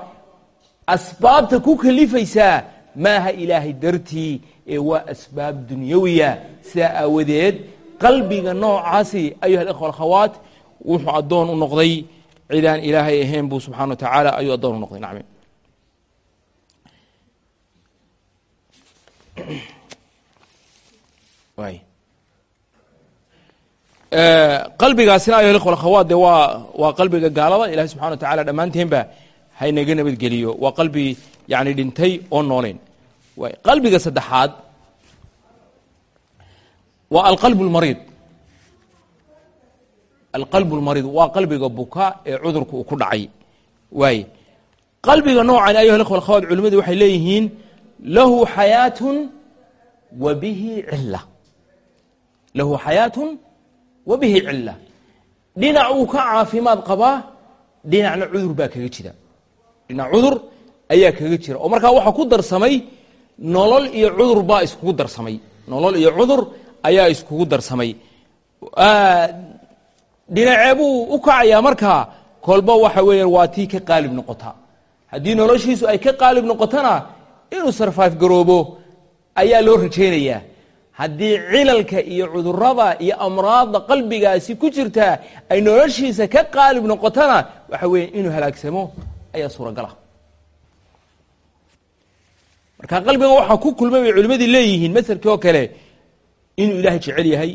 asbaabta ku kalifaysaa maaha ilaahay dartii ee waa asbaab dunyawiya. Sidaa aawadeed qalbiga noocaasi ayuha alikhwa alkhawaat wuxuu addoon u noqday. Cidaan ilaahay ahayn buu subxana wa tacaala ayuu addoon u noqday. Nacmi waay qalbigaasina alkhawaat dee waa waa qalbiga gaalada ilahay subxana wa tacala dhammaanteenba haynaga nabadgeliyo waa qalbi yani dhintay oo nooleyn. Waay qalbiga saddexaad waa alqalb اlmariid alqalb اlmariid waa qalbiga buka ee cudurka uu ku dhacay. Waay qalbiga noocan ayuha alikhwa alkhawaat culimmadu waxay leeyihiin lahu xayaatun wa bihi cila lahu xayaatun wa bihi cila dhinac uu ka caafimaad qabaa dhinacna cudur baa kaga jira dhinac cudur ayaa kaga jira oo markaa waxaa ku darsamay nolol iyo cudur baa iskugu darsamay nolol iyo cudur ayaa iskugu darsamay dhinacee buu u kacayaa markaa kolba waxa weeyaan waa tii ka qaalib noqota haddii noloshiisu ay ka qaalib noqotona inuu sarfaif garoobo ayaa loo rajaynayaa haddii cilalka iyo cudurrada iyo amraadda qalbigaasi ku jirtaa ay noloshiisa ka qaalib noqotona waxa weeye inuu halaagsamo ayaa suuragala. Marka qalbigan waxaa ku kulmay bay culimmadii leeyihiin maselkii oo kale inuu ilaahay jecel yahay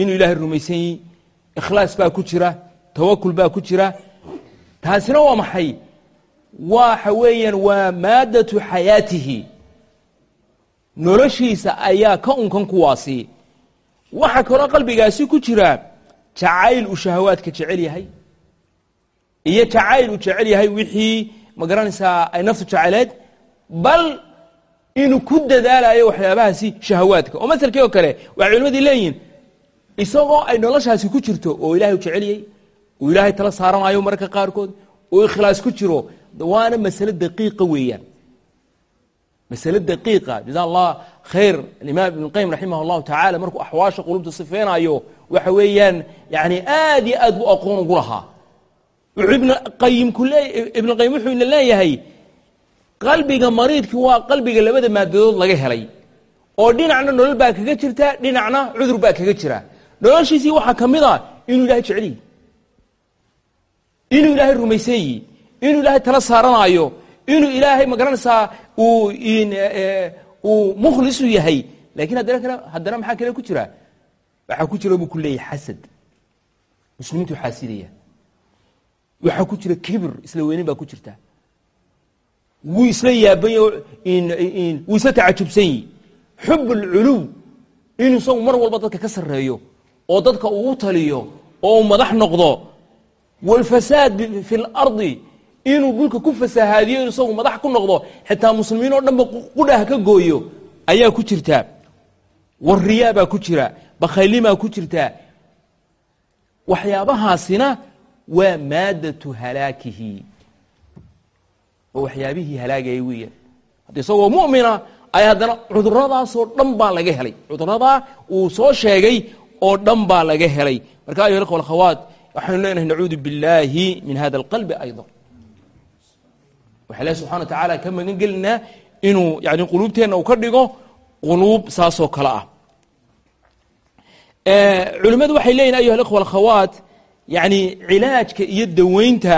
inuu ilaahay rumaysan yahi ikhlaas baa ku jira tawakul baa ku jira. Taasina waa maxay? Waxa weeyaan waa maaddatu xayaatihi noloshiisa ayaa ka unkan kuwaasi waxaa kaloo qalbigaasi ku jira jacayl uu shahawaadka jecel yahay. Iyo jacayl uu jecel yahay wixii ma garanaysaa ay naftu jeceleed bal inuu ku dadaalayo waxyaabahaasi shahawaadka. Oo maselkii oo kale waxay culimadii leeyihiin isagoo ay noloshaasi ku jirto oo ilahay u jeceliyey uu ilaahay tala saaranayo mararka qaarkood oo ikhlaas ku jiro waana masale daqiiqa weeyaan masale daqiiqa. Jaza allah khayr alimaam ibn qayim raximah allahu tacala markuu axwaasha qulubta sifeynayo waxa weeyaan yani aad iyo aad buu aqoon ugu lahaa. Wuxuu ibn qayimku lee ibn qayim wuxuu ina leeyahay qalbiga mariidki waa qalbiga labada maadadood laga helay. Oo dhinacna nolol baa kaga jirta dhinacna cudur baa kaga jira. Noloshiisii waxaa ka mid a inuu ilahay jecel yihi inuu ilaahay rumaysan yihi inuu ilaahay tala saaranaayo inuu ilaahay ma garanaysaa uu uu mukhlisu yahay. Lakin haddana maxaa kale ku jira? Waxaa ku jira buu ku leeyahay xasad. Muslimiintu xaasidaya waxaa ku jira kibir isla weynin baa ku jirta. Wuu isla yaabany wuu isla tacajubsan yihi xub alculuw inuu isagu mar walba dadka ka sarreeyo oo dadka uu taliyo oo madax noqdo. Wاlfasaad fi اlardi inuu dhulka ku fasahaadiyo inu isagu madax ku noqdo xitaa muslimiin oo dhanba qudhah ka gooyo ayaa ku jirta wariyaa baa ku jira bakhaylimaa ku jirta waxyaabahaasina waa maadatu halaakihi oo waxyaabihii halaagayay weeyaan haddi isagoo mu'mina ay haddana cuduradaasoo dhan baa laga helay cuduradaa uu soo sheegay oo dhan baa laga helay marka ayuha ikhwa alkhawaat waxaynu leenahay nacuudu biاllaahi min hada alqalbi ayضا waxa ilahi subxana wa tacaala ka magan gelinaa inuu yani quluubteenna uu ka dhigo quluub saasoo kale ah culimmadu waxay leeyihin ayuha alikhwa alkhawaat yani cilaajka iyo daweynta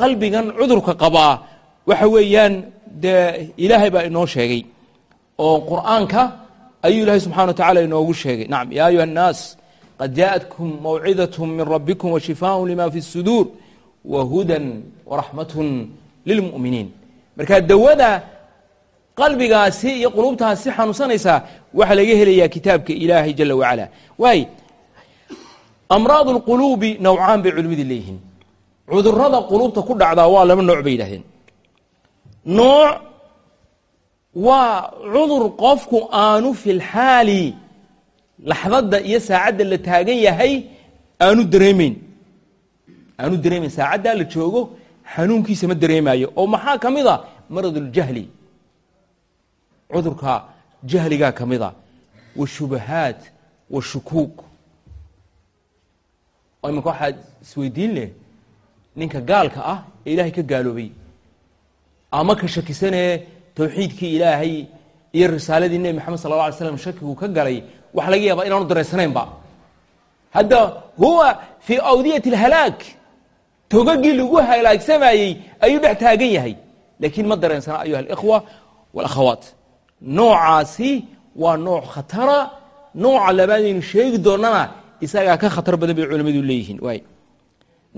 qalbigan cudurka qabaa waxa weeyaan dee ilaahay baa inoo sheegay oo qur'aanka ayuu ilahay subxana wa tacala inoogu sheegay nacam ya ayuha الnaas qad jaaءatkum mawcidaة min rabbikum washifaaء lima fi الsuduur wahudan waraxmat lilmu'miniin marka dawada qalbigaasi iyo qulubtaasi xanuunsanaysaa waxaa laga helayaa kitaabka ilaahay jala wacala waay amraad اlquluubi nawcaan bay culimmadu leeyihiin. Cudurada qulubta ku dhacdaa waa laba nooc bay yidhahdeen nooc waa cudur qofku aanu fi lxaali laxdada iyo saacadda la taagan yahay aanu dareemeyn aanu dareemeyn saacaddaa la joogo xanuunkiisa ma dareemayo oo maxaa ka mid a? Marad اljahli cudurka jahligaa ka mid a. Washubahaat washukuuk oo imanka waxaad isweydiin leh ninka gaalka ah ee ilaahay ka gaaloobay. Ama ka shakisanee tawxiidkii ilaahay iyo risaaladii nebi maxamed sala alay slam shakigu ka galay. Waxa laga yaabaa inaanu dareensanaynba hadda huwa fii awdiyati اlhalaag togagii lagu halaagsamayey ayuu dhex taagan yahay. Laakiin ma dareensana ayuha alikhwa walakhawaat. Noocaasi waa nooc khatara. Nooca labaadaynu sheegi doonana isagaa ka khatar badan bay culimmadu leeyihiin. Waay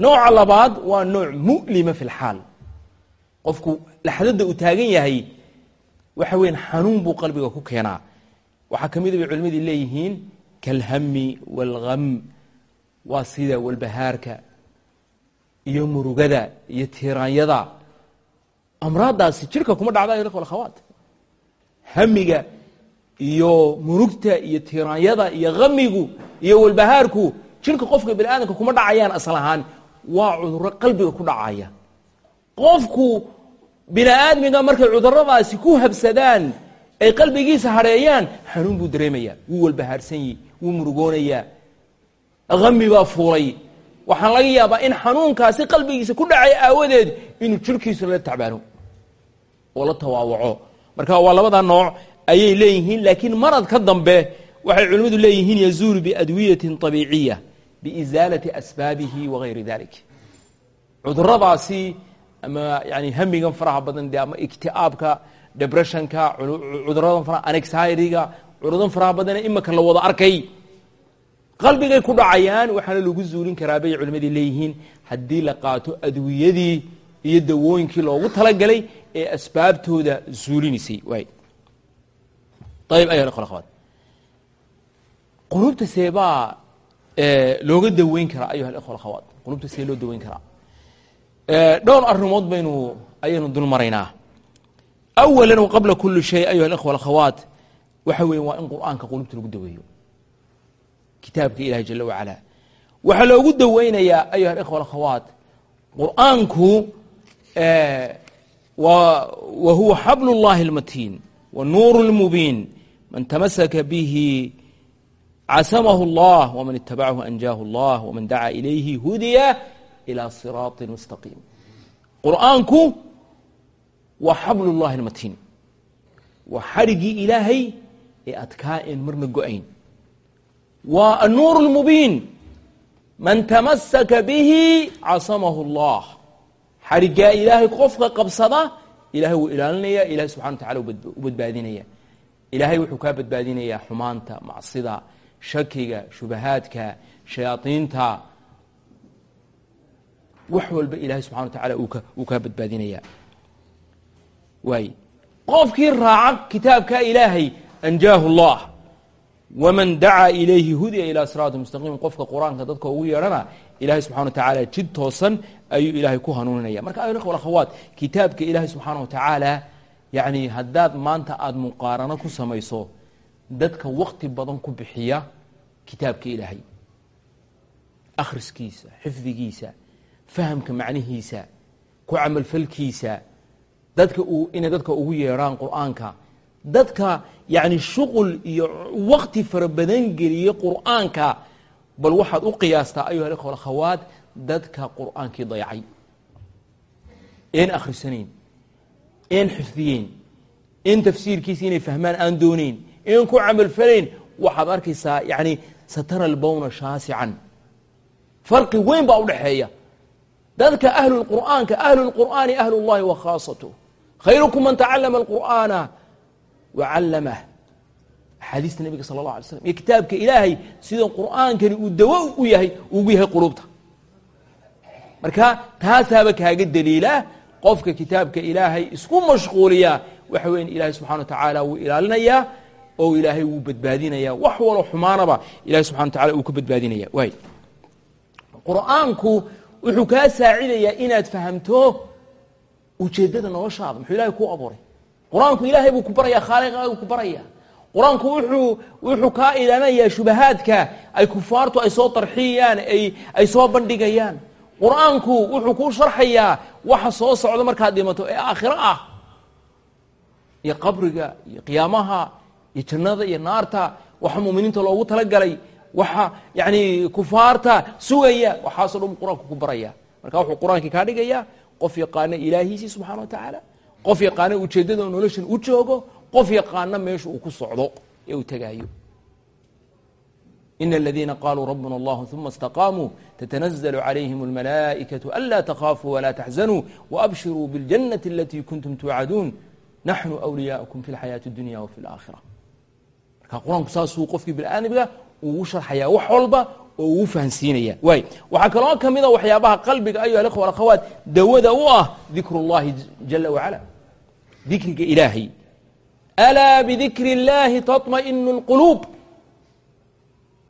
nooca labaad waa nooc mu'lima fi lxaal qofku laxdada uu taagan yahay waxa weyan xanuun buu qalbiga ku keenaa. Waxaa ka mida bay culimmadii leeyihiin kalhami waalgham waa sida walbahaarka iyo murugada iyo tiiraanyada amraadaasi jirka kuma dhacda ikhwa akhawaat hamiga iyo murugta iyo tiiraanyada iyo hamigu iyo walbahaarku jirka qofka bani aadamka kuma dhacayaan asal ahaan. Waa cuduro qalbiga ku dhacaya. Qofku bini aadmiga markay cuduradaasi ku habsadaan ay qalbigiisa hareeyaan xanuun buu dareemayaa wuu walbahaarsan yihi wuu murugoonayaa hami baa fuulay waxaan laga yaabaa in xanuunkaasi qalbigiisa ku dhacay aawadeed inuu jirkiisu la tacbaano oo la tawaawaco. Marka waa labada nooc ayay leeyihiin laakiin marad ka dambe waxay culimmadu leeyihiin yazuulu biadwiyatin طabiiciya biizaalati asbaabihi wagayri dalik cuduradaasi ama yani hamigan faraha badan de ama ikti'aabka depressionka cuduradan faraha anexietyga cuduradan faraha badane imaka la wada arkay qalbigay ku dhacayaan waxaana lagu zuulin karaa bay culimmadii leeyihiin. Haddii la qaato adwiyadii iyo dawooyinkii loogu talagalay ee asbaabtooda zuulinaysay waay ayuha ikhwa akhwaat qulubta seebaa looga daweyn karaa ayuha alikhwa alakhawaat qulubta see loo daweyn karaa. Dhowr arrimood baynu ayaynu dul maraynaa awala waqabla kuli shay ayuha alikhwa alakhawaat waxa weeye waa in qur'aanka qulubta lagu daweeyo kitaabka ilahi jala wacala waxaa loogu daweynayaa ayuha alikhwa alakhawaat qur'aanku wa huwa xabl اllahi اlmatiin wnuur اlmubiin man tamasaka bihi casamahu اllah wman itabachu anjaahu اllah wman dacaa ilayhi hudiya ilى siraaطi mustaqiim qur'aanku waa xabl اllahi اlmatiin waa xadhigii ilaahay ee adkaa een marna go-ayn waa anuur اlmubiin man tamasaka bihi casamahu اllah xadhiggaa ilaahay qofka qabsada ilahay wuu ilaalinaya ilahay subxana wa tacala u badbaadinaya ilaahay wuxuu kaa badbaadinayaa xumaanta macsida shakiga shubahaadka shayaaiinta wax walba ilahay subxana wa tacala uu kaa badbaadinaya waay qofkii raaca kitaabka ilaahay anjaahu اllah wman dacaa ilayhi hudiya ilى siraati mustaqiim qofka qur'aanka dadka ugu yeedhana ilahay wa tacaala jid toosan ayuu ilaahay ku hanuuninaya marka ayuha akhawaat kitaabka ilaahay subxaana wa tacaala yani haddaad maanta aada muqaarano ku samayso dadka wakti badan ku bixiya kitaabka ilaahay akhriskiisa xifdigiisa fahamka macnihiisa ku camalfalkiisa dadka inay dadka ugu yeedhaan qur'aanka dadka yani shuqul iyo wakti fara badan geliye qur'aanka. Bal waxaad u qiyaastaa ayuha ikhwa akhawaat dadka qur'aankii dayacay. Een akhrisanayn een xifdiyeyn een tafsiirkiisa inay fahmaan aan dooneyn een ku camalfalayn waxaad arkaysaa yani satara albawna shaasican. Farqi weyn baa udhaxeeya dadka ahlu qur'aanka ahlu lqur'aani ahlu llahi wa khaasatu. Khayrukum man tacalama alqur'aana wacallamah axaadiista nabiga sala allah alay slam iyo kitaabka ilaahay sida qur'aankani uu dawo u yahay ugu yahay qulubta marka taasaaba kaaga daliila qofka kitaabka ilaahay isku mashquuliya waxa weyan ilaahay subxana wa tacaala wuu ilaalinayaa oo ilaahay wuu badbaadinayaa wax walo xumaanaba ilahay subxana wa tacala uu ka badbaadinaya waay qur'aanku wuxuu kaa saacidayaa inaad fahamto ujeeddada noloshaada muxuu ilahay kuu abuuray qur'aanku ilaahay buu ku baraya khaaliqaagu ku baraya qur'aanku wuxuu wuxuu kaa ilaalinayaa shubahaadka ay kufaartu ay soo tarxiyayaan ay ay soo bandhigayaan. Qur'aanku wuxuu kuu sharxayaa waxa soo socda markaad dhimato ee aakhiro ah. Iyo qabriga iyo qiyaamaha iyo jannada iyo naarta waxa muuminiinta loogu talagalay waxa yani kufaarta sugaya waxaasoo dhan qur'aanku ku baraya marka wuxuu qur'aankii kaa dhigaya qof yaqaana ilaahiisii subxana wa tacaala qof yaqaana ujeeddada noloshan u joogo qof yaqaana meesha uu ku socdo ee uu tegaayo in اladiina qaluu rabuna اllah uma اstaqaamuu تتنزل عlyهm المalaaئkaة أnlا تkhاfuu وla تحزنوu وأbshiruu bالجنة اlatي kuntum توucaduun naحn أwliyaaؤكm fi الxayaaةi الdunya وfi الآkhirة marka qur'aanku saasuu qofkii binaadamga ugu sharxaya wax walba oo ugu fahansiinaya waay. Waxaa kaloo kamida ah waxyaabaha qalbiga ayuha اkhوة اkhawaaت dawada u ah dikr الlahi جaلa وaعalى dikriga ilaahay alaa bidikri اllahi taطmaئnu اlquluub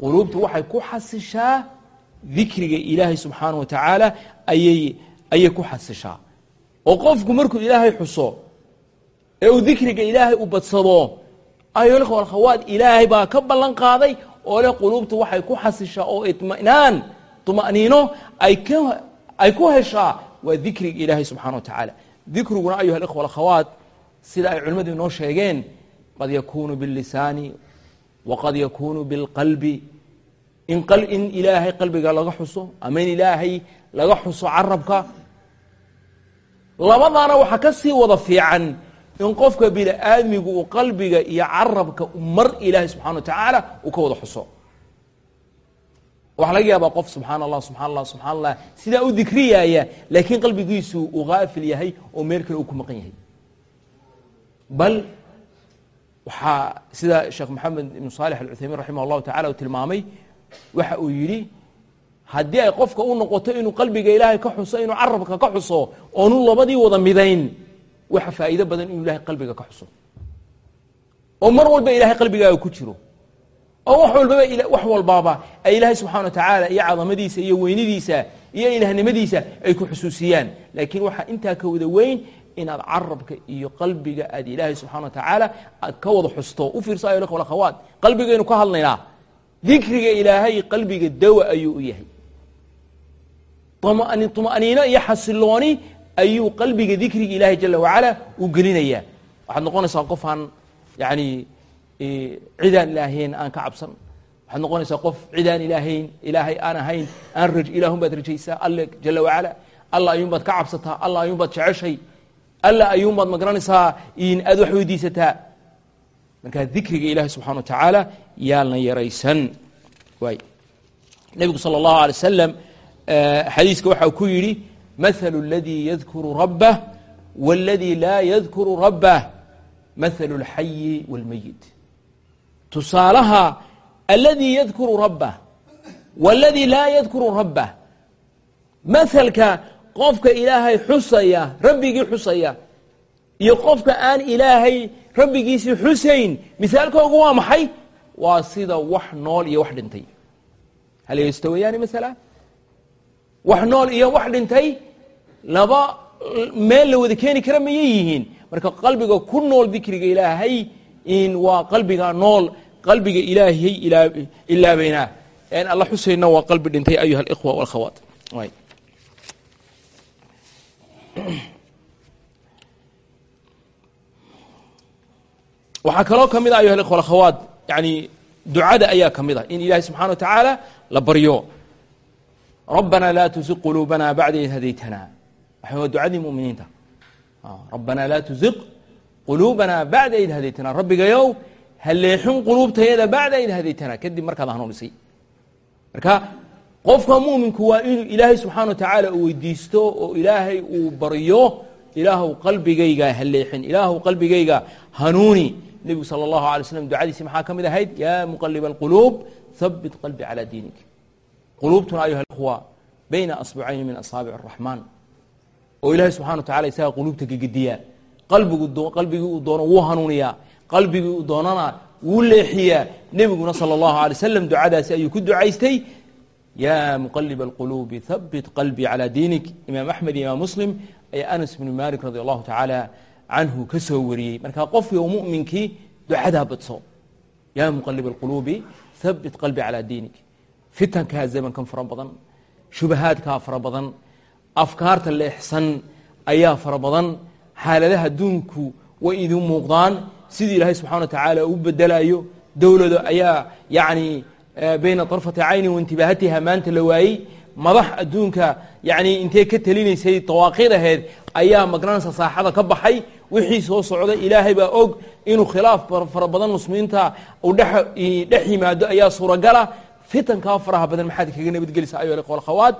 quluubtu waxay ku xasishaa dikriga ilaahay subxaanaه wa tacaala ayay ayay ku xasishaa oo qofku markuu ilaahay xuso ee uu dikriga ilaahay u badsado ayuha اlkhوة اlakhawaat ilaahay baa ka ballan qaaday oo leh quluubtu waxay ku xasishaa oo iطminaan طuma'niino ay ka ay ku heshaa waa dikriga ilaahay subxana wa tacaala dikriguna ayuha اlkhوة اlakhawaat sida ay culimmadu inoo sheegeen qad yakunu bاllisaani waqad yakunu biاlqalbi in in ilaahay qalbiga laga xuso ama in ilaahay laga xuso carabka. Labadaana waxaa ka sii wada fiican in qofka bini aadmigu uu qalbiga iyo carabka mar ilaahay subxana wa tacaala uu ka wada xuso. Waxaa laga yaabaa qof subxaana allah subxana allah subxana allah sidaa u dikriyaaya laakiin qalbigiisu uu haafil yahay oo meel kale uu ku maqan yahay bal waxaa sida sheekh maxamed ibn saalex alcuthaymiin raximah allahu tacala uu tilmaamay waxa uu yidhi haddii ay qofka u noqoto inuu qalbiga ilaahay ka xuso inuu carabka ka xuso oonu labadii wada midayn waxa faa'iido badan inuu ilahay qalbiga ka xuso. Oo mar walba ilahay qalbigaaga ku jiro. Oo wax walbaba wax walbaaba ay ilaahay subxana wa tacaala iyo cadamadiisa iyo weynidiisa iyo ilahnimadiisa ay ku xusuusiyaan. Laakiin waxaa intaa ka wada weyn inaad carabka iyo qalbiga aad ilaahay subxana wa tacaala aad ka wada xusto. U fiirso ayo lkhwa akhawaat qalbigaynu ka hadlaynaa. Dikriga ilaahay qalbiga dawa ayuu u yahay. طuma'niino iyo xasilooni ayuu qalbiga dikriga ilaahay jala wacala u gelinayaa. Waxaad noqonaysaa qof aan yani cidaan ilaahayn aan ka cabsan. Waxaad noqonaysaa qof cidaan ilaahayn ilaahay aan ahayn aan ilahun baad rajaysaa. Alle jala wacala alla ayuun ka cabsataa alla ayuun jeceshay alla ayuunbaad ma garanaysaa in aad wax weydiisataa markaa dikriga ilaahi subxana wa tacaala yaalna yaraysan waay nebigu sala allahu alay wasalam xadiiska waxaa ku yidhi mahalu اladii yadkuru rabbah waاladii laa yadkuru rabbah mahalu اlxayi wاlmeyit tusaalaha aladii yadkuru rabbah waladii laa yadkuru rabbah maalka qofka ilaahay xusaya rabbigii xusaya iyo qofka aan ilaahay rabbigiisii xusayn misaalkoogu waa maxay? Waa sida wax nool iyo wax dhintay. Hal yastawayaani maala wax nool iyo wax dhintay laba meel la wada keeni kara mayay yihiin. Marka qalbiga ku nool dikriga ilaahay in waa qalbiga nool qalbiga ilaahay ilaabaynaa en alla xusayna waa qalbi dhintay ayuha alikhwa walakhawaat waxaa kaloo ka mid a اlkhوa akhawaat yani ducada ayaa ka mid a in ilahi subxana wa tacaala la baryo. Rabbana laa tuziq quluubana bacda id hadaytana. Waa ducadii muminiinta. Rabbana laa tuziq quluubana bacda id hadaytana. Rabbigayow ha leexin quluubtayada bacda id hadaytana. Kadib markaad hanuunisay marka qofka muuminku waa inuu ilaahay subxaana wa tacaala uu weydiisto oo ilaahay uu baryo ilaahw qalbigayga ha leexin ilaahw qalbigayga hanuuni nebigu salى اllahu alay slam ducadiisi maxaa ka mid ahayd yaa muqaliba اlquluub habit qalbi calى diinik quluubtuna ayuha اkhwa bayna asbucayni min asaabic الraxmaan oo ilahay subxana wa tacala isaga quluubta gegediya qalbigu qalbigii uu doono wuu hanuuniyaa qalbigii uu doonana wuu leexiyaa nebiguna sala allahu alay wasalam ducadaasi ayuu ku ducaystay yaa muqalib alquluubi habit qalbii calaa diinik imaam axmed iyo imaam muslim ayaa anas bnu malik radi allahu tacaala canhu ka soo wariyey marka qofkii oo muminkii ducadaa badso yaa muqalib alquluubi habit qalbii calaa diinik fitankaa zamankan fara badan shubahaadkaa fara badan afkaarta leexsan ayaa fara badan xaaladaha adduunku way idin muuqdaan sidii ilaahay subxana wa tacaala u bedelayo dowlado ayaa yacni bayna طarfati cayni waintibaahatiha maanta la waayey madax adduunka yani intee ka telinaysay dawaaqiid aheed ayaa magranaysa saaxada ka baxay wixii soo socda ilaahay baa og inuu khilaaf fara badan muslimiinta uu dhex yimaado ayaa suuragala fitankaa faraha badan maxaad kaga nabadgelisaa ayo qolkhawaad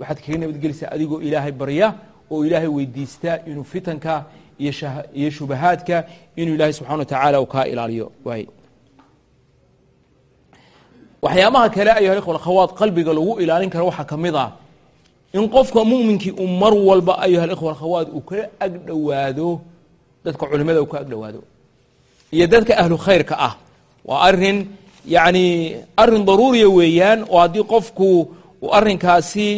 waxaad kaga nabadgelisaa adigoo ilaahay barya oo ilaahay weydiistaa inuu fitanka iyo shubahaadka inuu ilaahay subxana wa tacaala kaa ilaaliyo waay waxyaabaha kale ayuha ikhwa alkhawaad qalbiga lagu ilaalin karo waxaa ka mid ah in qofka muminkii uu mar walba ayuha alikhwa alkhawaad uu ka agdhowaado dadka culimada uu ka agdhowaado iyo dadka ahlu khayrka ah. Waa arrin yani arrin daruuriya weeyaan oo haddii qofku arinkaasi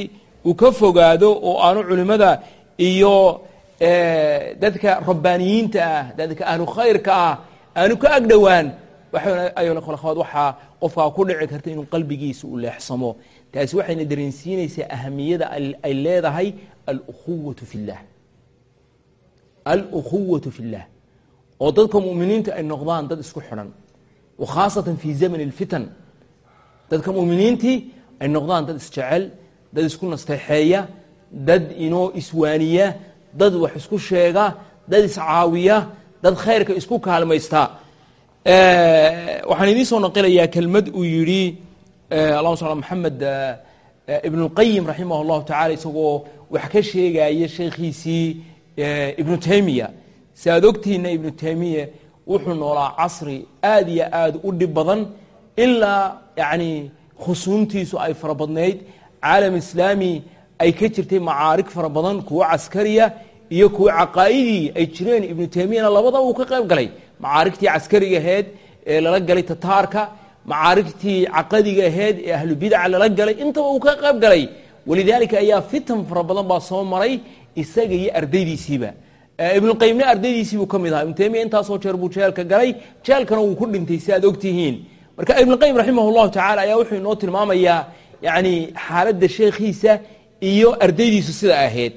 uu ka fogaado oo aanu culimada iyo dadka rabbaaniyiinta ah dadka ahlu khayrka ah aanu ka agdhowaan ayuhawaad waxaa qofkaa ku dhici karta inuu qalbigiisa u leexsamo. Taasi waxayna dareensiinaysaa ahamiyada ay leedahay alukhuwatu fi llah alukhuwatu fi llah oo dadka muminiinta ay noqdaan dad isku xidhan. Wakhaasatan fi zamani اlfitan dadka muminiintii ay noqdaan dad isjecel dad isku nasteexeeya dad inoo iswaaniya dad wax isku sheega dad iscaawiya dad khayrka isku kaalmaysta waxaan idiin soo naqilayaa kelmad uu yidhi allahuma sal maxamed ibn اlqayim raximah اllahu tacala isagoo wax ka sheegaya sheekhiisii ibnu taymiya si aad ogtihiina ibnu taymiya wuxuu noolaa casri aad iyo aad u dhib badan ilaa yani khusuumtiisu ay fara badnayd. Caalam islaami ay ka jirtay macaarig fara badan kuwo caskariya iyo kuwo caqaa'idii ay jireen. Ibnu taymiyana labadaba uu ka qayb galay macaarigtii caskariga aheyd ee lala galay tataarka macaarigtii caqadiga aheyd ee ahlu bidaca lala galay intaba uu ka qayb galay. Walidaalika ayaa fitan fara badan baa soo maray isaga iyo ardaydiisiiba. Ibnuqayimna ardaydiisiibuu ka mid ahaa. Ibnu taymiya intaasoo jeer buu jeelka galay. Jeelkana wuu ku dhintay si aad ogtihiin marka ibnuqayim raximah llahu tacala ayaa wuxuu inoo tilmaamayaa yani xaaladda sheekhiisa iyo ardaydiisu sida ahayd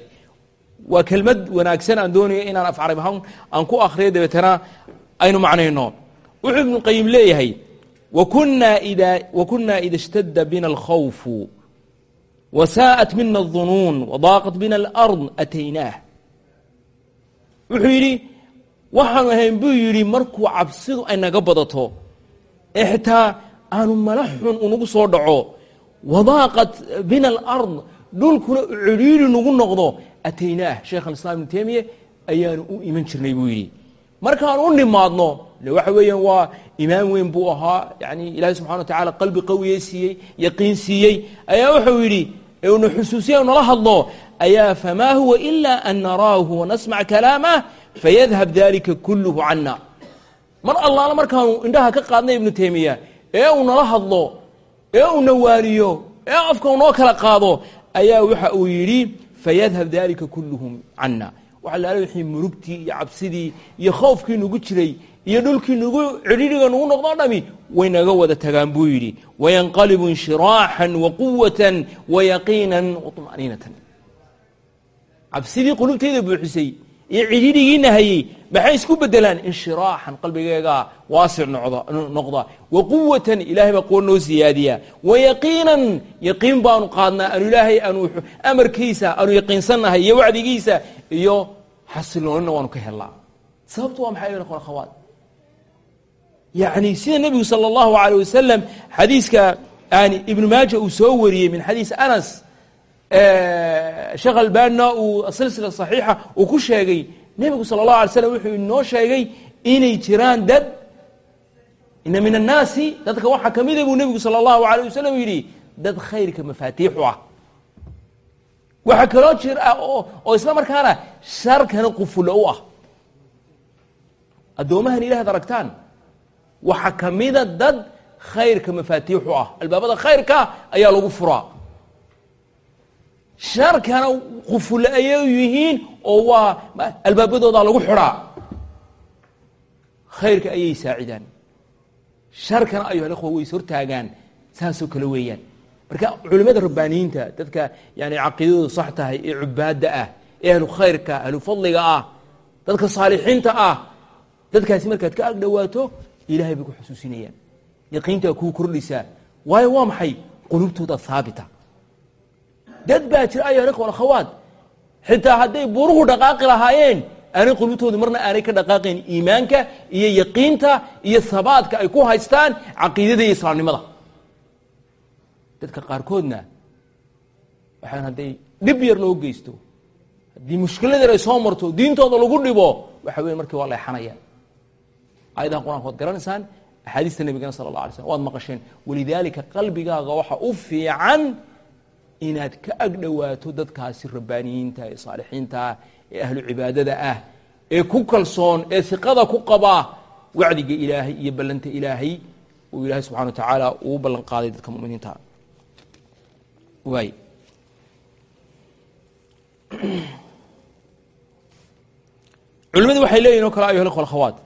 waa kelmad wanaagsan aan doonayo inaan af aan ku akriyo dabeetana aynu macnayno. Wuxuu ibnuqayim leeyahay wakunaa ida اshtada bina اlkhawfu wasaءat mina الظunuun wadaaqat bina اlأrض ataynaah wuxuu yidhi waxaanu ahayn buu yidhi markuu cabsidu ay naga badato ee xitaa aanu mala xun unagu soo dhaco wadaaqat bina alard dhulkuna ciriiri nagu noqdo ataynaah sheikh alislaam ibnu temiye ayaanu u iman jirnay buu yidhi markaan u nimaadno waxa weeyaan waa imaam weyn buu ahaa yani ilahi subxana wa tacala qalbi qawiye siiyey yaqiin siiyey ayaa wuxuu yidhi ee una xusuusiya nala hadlo ayaa famaa huwa ila an naraahu wanasmac kalaamah fayadhab dalika kulluhu cana mar allaala markaanu indhaha ka qaadnay ibnu taymiya ee uu nala hadlo ee uu nawaaniyo ee afka unoo kala qaado ayaa waxa uu yidhi fayadhab dalika kulluhum cana waxa laala wixii murugtii iyo cabsidii iyo khoofkii nagu jiray iyo dhulkii nagu cidhiriga nagu noqdoo dhami way naga wada tagaan buu yidhi. Wayanqalibu inshiraaxan waquwatan wayaqiinan waطma'niinatan cabsidii qulubtayda buuxisay iyo cidhirigiina hayey maxay isku bedelaan inshiraaxan qalbigeega waasic noqda waquwatan ilahay baa quwo noo siyaadiya. Wayaqiinan yaqiin baanu qaadnaa. Aanu ilaahay aanu amarkiisa aanu yaqiinsannahay iyo wacdigiisa iyo xasiloonina waanu ka helnaa. Sababtu waa maxay akhawaat yani sida nebigu sala allahu aleyh wasalam xadiiska yani ibnu maaja uu soo wariyey min xadiis anas sheekh albanina uu silsila saxiixa uu ku sheegay nebigu sala allahu alay slam wuxuu inoo sheegay inay jiraan dad ina min annaasi dadka waxaa kamida buu nebigu sala allahu alayh wasalam yidhi dad khayrka mafaatiixu ah. Waxaa kaloo jir ah oo isla markaana sharkana qufulo u ah. Addoomahan ilaahad aragtaan waxaa ka mida dad khayrka mafaatiixu ah. Albaabada khayrka ayaa lagu furaa sharkana qufule ayay yihiin oo waa albaabadoodaa lagu xidhaa. Khayrka ayay saacidaan. Sharkana ayuha alikhwa way is hortaagaan saasoo kale weeyaan. Marka culimada rabbaaniyiinta dadka yani caqiidadoodu sax tahay ee cubaadda ah ee ahlu khayrka ahlu fadliga ah dadka saalixiinta ah dadkaasi markaad ka ag dhawaato ilahay bay ku xusuusinayaan yaqiintaa kuu kordhisaa. Waayo waa maxay? Qulubtooda haabita dad baa jira ayuha alikhwa alakhawaat xitaa hadday buruhu dhaqaaqi lahaayeen aanay qulubtooda marna aanay ka dhaqaaqayn iimaanka iyo yaqiinta iyo habaadka ay ku haystaan caqiidada iyo islaamnimada. Dadka qaarkoodna waxaan hadday dhib yar loo geysto haddii mushkilad yar ay soo marto diintooda lagu dhibo waxa weya markii waa leexanayaan. Aayadaha qur'aanka waad garanaysaan axaadiista nabigana sala allah alay slm waad maqasheen. Walidaalika qalbigaaga waxa u fiican inaad ka ag dhowaato dadkaasi rabbaaniyiinta ee saalixiinta ah ee ahlu cibaadada ah ee ku kalsoon ee iqada ku qabaa wacdiga ilaahay iyo ballanta ilaahay uu ilaahay subxana wa tacaala uu ballan qaaday dadka muminiinta. Waay culimadu waxay leeyihiin o kale ayuha ikhwa alkhawaat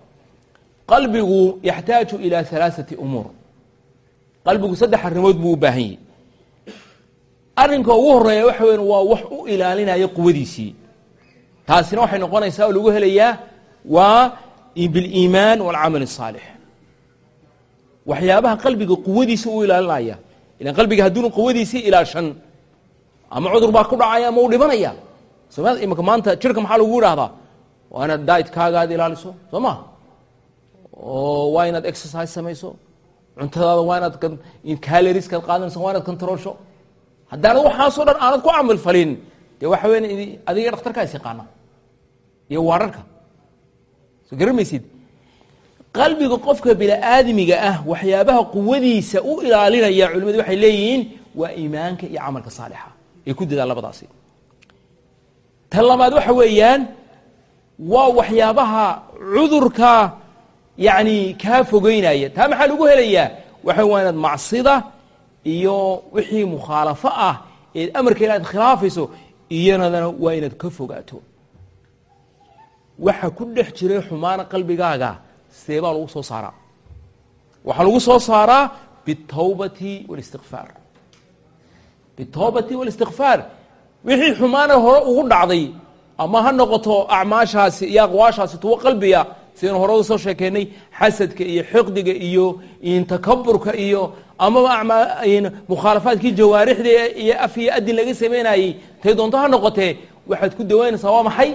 qalbigu yaxtaaju ilaa halaaثati umuur. Qalbigu saddex arrimood buu u baahan yahy arrinka ugu horreeya waxa weyan waa wax u ilaalinaya quwadiisii. Taasina waxay noqonaysaa lagu helayaa waa biliimaan walcamal الsaalix waxyaabaha qalbiga quwadiisa u ilaalinaya ilan qalbiga hadduunu quwadiisii ilaashan ama cudur baa ku dhacaya ama u dhibanaya soma maanta jirka maxaa lagu idhahdaa waa inaad daaidkaaga ilaaliso soo ma? Oo waa inaad exercise samayso cuntadaada waa inaad caloriskaad qaadanayso waa inaad controlsho haddaanad waxaasoo dhan aanad ku camal falin dee waxa weya adiga dhakhtarkaa is yaqaana iyo waararka. Soo garamaysid qalbiga qofka bini-aadmiga ah waxyaabaha quwadiisa u ilaalinaya culimadu waxay leeyihiin waa iimaanka iyo camalka saalixa ay ku dadaan labadaasi. Tan labaad waxa weeyaan waa waxyaabaha cudurka yani kaa fogeynaya. Taa maxaa lagu helayaa? Waxa waa inaad macsida iyo wixii mukhaalafo ah eed amarka ila ad khilaafayso iyanadana waa inaad ka fogaato. Waxa ku dhex jiray xumaana qalbigaaga see baa lagu soo saaraa. Waxaa lagu soo saaraa bitawbati wاlistikfaar bitawbati wاlistikfaar wixii xumaana hore ugu dhacday ama ha noqoto acmaashaasi iyo aqwaashaasi tuwo qalbiga sidaynu hore u soo sheekeynay xasadka iyo xiqdiga iyo takaburka iyo amaba mukhaalafaadkii jawaarixda iyo af iyo adin laga samaynayey tay doonto ha noqotee waxaad ku dawaynaysaa waa maxay?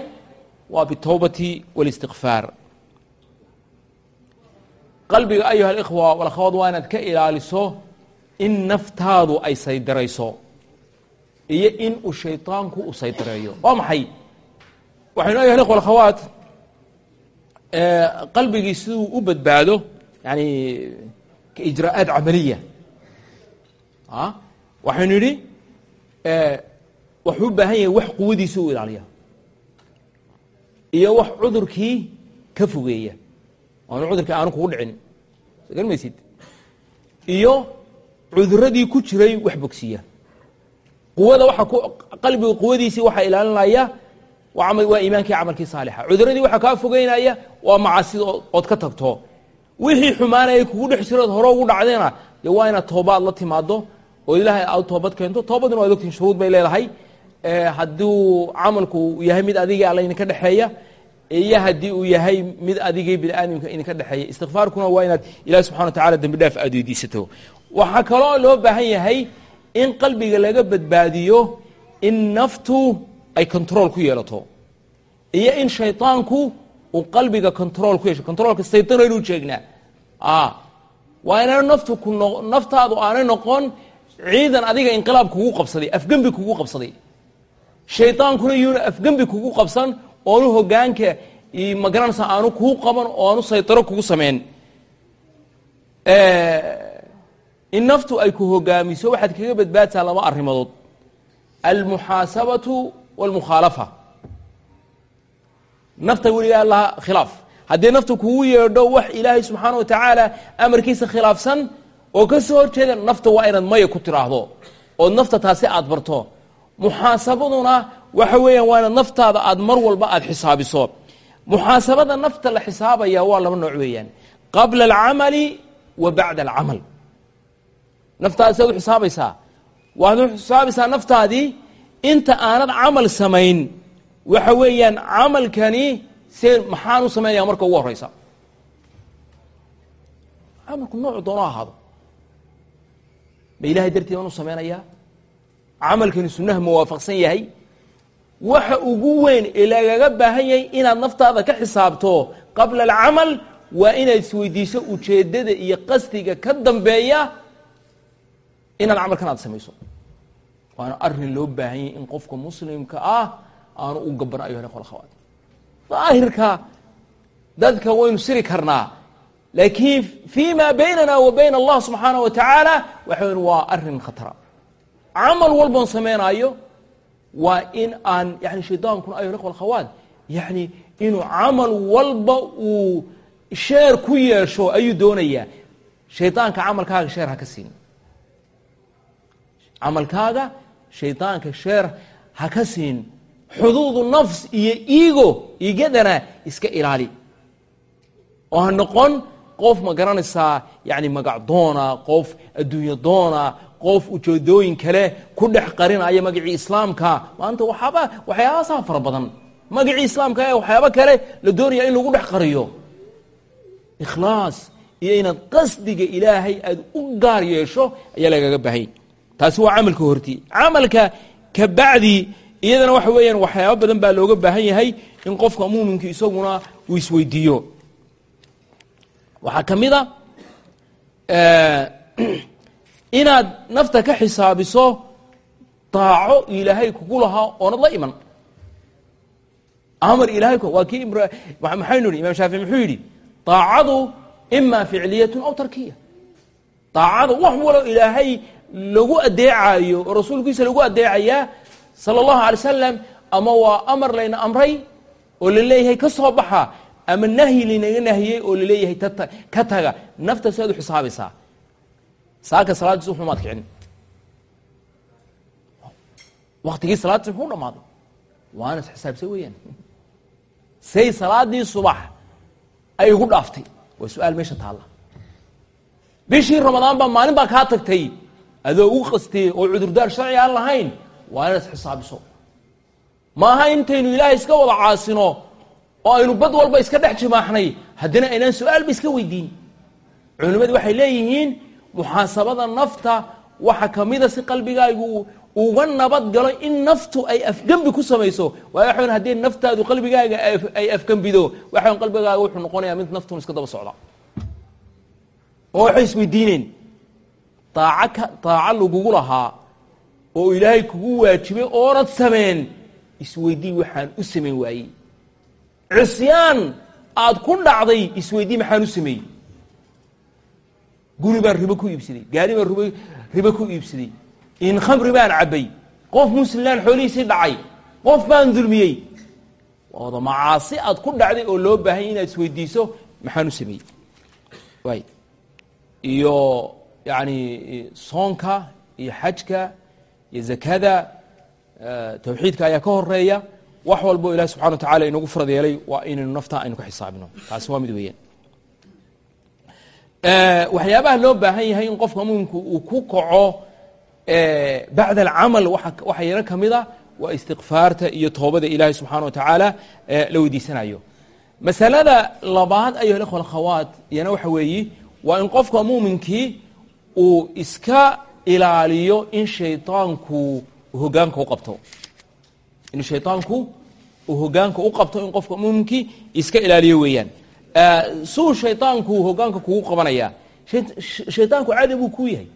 Waa bitawbati wاlistikfaar qalbiga ayuha alikhwa walakhawaad waa inaad ka ilaaliso in naftaadu ay saydarayso iyo in uu shayطaanku u saydareeyo. Waa maxay? Waxaynu ayuha alikhwa alakhawaat qalbigii siduu u badbaado yani kaijraa'aat camaliya. Waxaynu yidhi waxuu u baahan yahay wax quwadiisa u ilaaliya. Iyo wax cudurkii ka fogeeya. Oanu cudurkii aanu kugu dhicin. Soo gar maysid? Iyo cuduradii ku jiray wax bogsiya quwada waa ku qalbiga quwadiisii waxaa ilaalinaya waa iimaankii camalkii saalixa. Cuduradii waxaa kaa fogeynaya waa macaasida ood ka tagto. Wixii xumaanaya kugu dhex jirood hore ugu dhacdeena dee waa inaad toobaad la timaado oo ilaahay aad toobad keento. Toobaduna waad ogtihin shuruud bay leedahay. Hadduu camalku yahay mid adigii alla idinka dhexeeya iyo haddii uu yahay mid adigii biniaadamka idinka dhexeeya. Istikfaarkuna waa inaad ilahi subxana wa tacala dembi dhaaf aad weydiisato. Waxaa kaloo loo baahan yahay in qalbiga laga badbaadiyo in naftu ay control ku yeelato iyo in shayطaanku uu qalbiga control ku yeesho. Controlka saytan aynu jeegnaa. Waa inaan naftu ku no naftaadu aanay noqon ciidan adiga inqilaab kugu qabsaday afgembi kugu qabsaday. Shayطaankuna yuuna afgembi kugu qabsan oonu hogaanka magaranaysa aanu kuu qaban oo saytaro kugu sameyn in naftu ay ku hogaamiso waxaad kaga badbaadsaa laba arrimadood. Almuxaasabatu wاlmukhaalafa nafta weligaa laha khilaaf. Haddii naftu kugu yeedho wax ilaahay subxaana wa tacaala amarkiisa khilaafsan oo ka soo horjeeda nafta waa inaad maya ku tiraahdo ood nafta taasi aad barto. Muxaasabaduna waxa weeyaan waa inaad naftaada aad mar walba aad xisaabiso. Muxaasabada nafta la xisaabaya waa laba nooc weeyaan. Qabla alcamali wa bacda alcamal. Naftaada saad u xisaabaysaa. Waad u xisaabaysaa naftaadii inta aanad camal samayn waxa weeyaan camalkani see maxaan u samaynaya marka ugu horeysa camalku noocu doono ahaado. Ma ilahay dartii baan u samaynayaa camalkani sunnaha muwaafaqsan yahay? Waxa ugu weyn ee lagaga baahan yahay inaad naftaada ka xisaabto qabla alcamal waa inaad isweydiiso ujeeddada iyo qasdiga ka dambeeya inaad camalkan aad samayso waana arrin loo baahan yahay in qofka muslimka ah aanu u gaban ayuha akhawaat daahirka dadka waynu siri karnaa laakiin fi ma baynana wa bayna allah subxaanaه wa tacaala waxa weyn waa arrin khatara. Camal walboon sameynaayo waa in aan yani shaydaankuna ayuha ikhwa akhawaat yani inuu camal walba uu sheer ku yeesho ayuu doonayaa. Shaydaanka camalkaaga sheer ha ka siin. Camalkaaga shaydaanka sheer ha ka siin xuduudu nafs iyo iigo igadana iska ilaali. Oo ha noqon qof ma garanaysaa yani magac doona qof adduunyo doona qof ujeedooyin kale ku dhex qarinaya magacii islaamka. Maanta waxaaba waxyaabasaa fara badan. Magacii islaamka ee waxyaabo kale la doonaya in lagu dhex qariyo. Ikhlaas iyo inaad qasdiga ilaahay aad u gaar yeesho ayaa lagaga baahanya taasi waa camalka horti camalka ka bacdi iyadana waxa weeyaan waxyaabo badan baa looga baahan yahay in qofka muuminka isaguna uu isweydiiyo. Waxaa ka mid a inaad nafta ka xisaabiso daaco ilaahay kugu lahaa oonad la iman. Amar ilahay waa kii maxaynu ihi imam shaafici muxuu yidhi daacadu ima ficliyatun aw tarkiya. Daacada wax walo ilaahay lagu adeecayo oo rasuulkiisa lagu adeecayaa sala allahu alay salam ama waa amar layna amray oo la leeyahay ka soo baxa ama nahyi laynaga nahiyey oo la leeyahay ka taga nafta si aad u xisaabaysaa saaka salaaddiis uxumaad kicin. Waktigii salaaddiis muxuu dhamaaday waana is xisaabsa weeyaan. Say salaadii subax ay igu dhaaftay. Waa su'aal meesha taalla. Bishii ramadaan baa maalin baa kaa tagtay. Adoo u qastiyey oo cudurdaar sharci aan lahayn waa inaad isxisaabiso maaha intaynu ilaahay iska wada caasino oo aynu bad walba iska dhex jimaaxnay haddana aynaan su'aalba iska weydiin. Culimmadu waxay leeyihiin muxaasabada nafta waxa kamida si qalbigaagu uga nabad galo in naftu ay afgembi ku samayso. Waayo waxawn haddii naftaadu qalbigaaga ay afgembido waxawn qalbigaaga wuxuu noqonayaa mid naftun iska daba socda. Oo waxay isweydiineen daac ka daaco lagugu lahaa oo ilaahay kugu waajibay oonad sameen isweydii waxaan u samayn waayey. Cisyaan aad ku dhacday isweydii maxaan u sameeyey. Guri baan ribo ku iibsaday gaari baan rib ribo ku iibsaday. In khamri baan cabbay qof muslimaan xoolihiisii dhacay qof baan dulmiyey. Wada macaasi aad ku dhacday oo loo baahanya inaad isweydiiso maxaan u sameeyey. Waay. Iyo yani soonka iyo xajka iyo zakada tawxiidka ayaa ka horreeya wax walbo ilahi subxana wa inagu farad yeelay waa inaynu nafta aynu ka xisaabino taasi waa mid weeyaan. Waxyaabaha loo baahan yahay in qofka muminka uu ku kaco bacda alcamal waxa yaro ka mid a waa istikfaarta iyo toobada ilaahi subxaana wa tacaala la weydiisanayo. Masalada labaad ayuha ikhwa akhawaat iyana waxa weeyi waa in qofka muuminkii uu iska ilaaliyo in shaydaanku hogaanka u qabto. In shaydaanku uu hogaanka u qabto in qofka muuminkii iska ilaaliyo weeyaan. Suu shaydaanku hogaanka kugu qabanaya shaydaanku caadi buu ku yahay.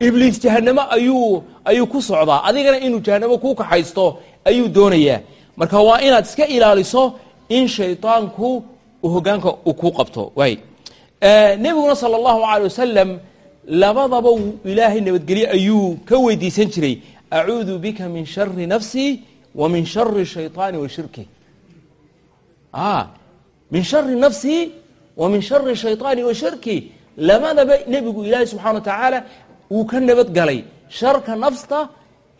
Ibliis jahanamo ayuu ayuu ku socdaa. Adigana inuu jahanamo kuu kaxaysto ayuu doonayaa marka waa inaad iska ilaaliso in shaydaanku uu hogaanka uu kuu qabto. Waay nebiguna sala allahu alay wasalam labadaba ilaahay nabadgelye ayuu ka weydiisan jiray. Acuudu bika min shari nafsii wa min shari shayطaani ah, wa min shari nafsii wa min shari shayطaani washirki labadaba nebigu ilaahay subxana wa tacaala uu ka nabadgalay sharka nafsta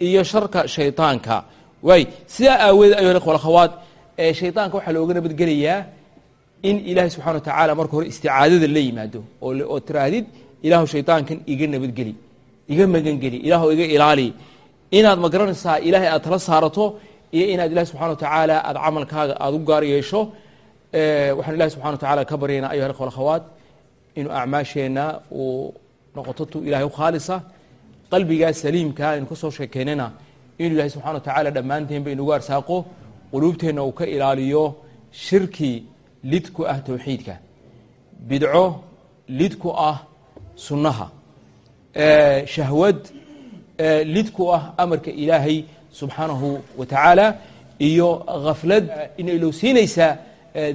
iyo sharka shayطaanka waay sidaa aaweede ayo khwaad shayطaanka waxaa looga nabadgelayaa in ilaahay subxana wa marka hore isticaadada la yimaado oo tirahdid ilaahu shayطaankan iga nabadgeli iga magangeli ilaahu iga ilaali. Inaad ma garanaysaa ilaahay aad tala saarato iyo inaad ilahi subxana wa tacaala aad camalkaaga aada u gaar yeesho? Waxaan ilahi subxana wa tacala ka baryaynaa ayuha ikhwa akhawaat inuu acmaasheenna uu noqoto tu u khaalisa. Qalbigaa saliimka aynu ka soo inuu ilahay subxana wa tacaala dhammaanteenba inugu arsaaqo quluubteenna uu ka ilaaliyo shirki lid ku ah towxiidka bidco lid ku ah sunnaha. Shahwad lid ku ah amarka ilaahay subxaanahu wa tacaala iyo khaflad ina ilowsiinaysaa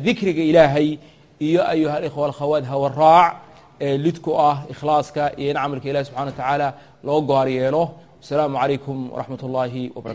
dikriga ilaahay iyo ayuha alikhwa alkhawaat hawaraac lid ku ah ikhlaaska iyo in camalka ilahi subxana wa tacaala loo gaar yeelo. Asalaamu calaykum waraxmat ullaahi wabarakatu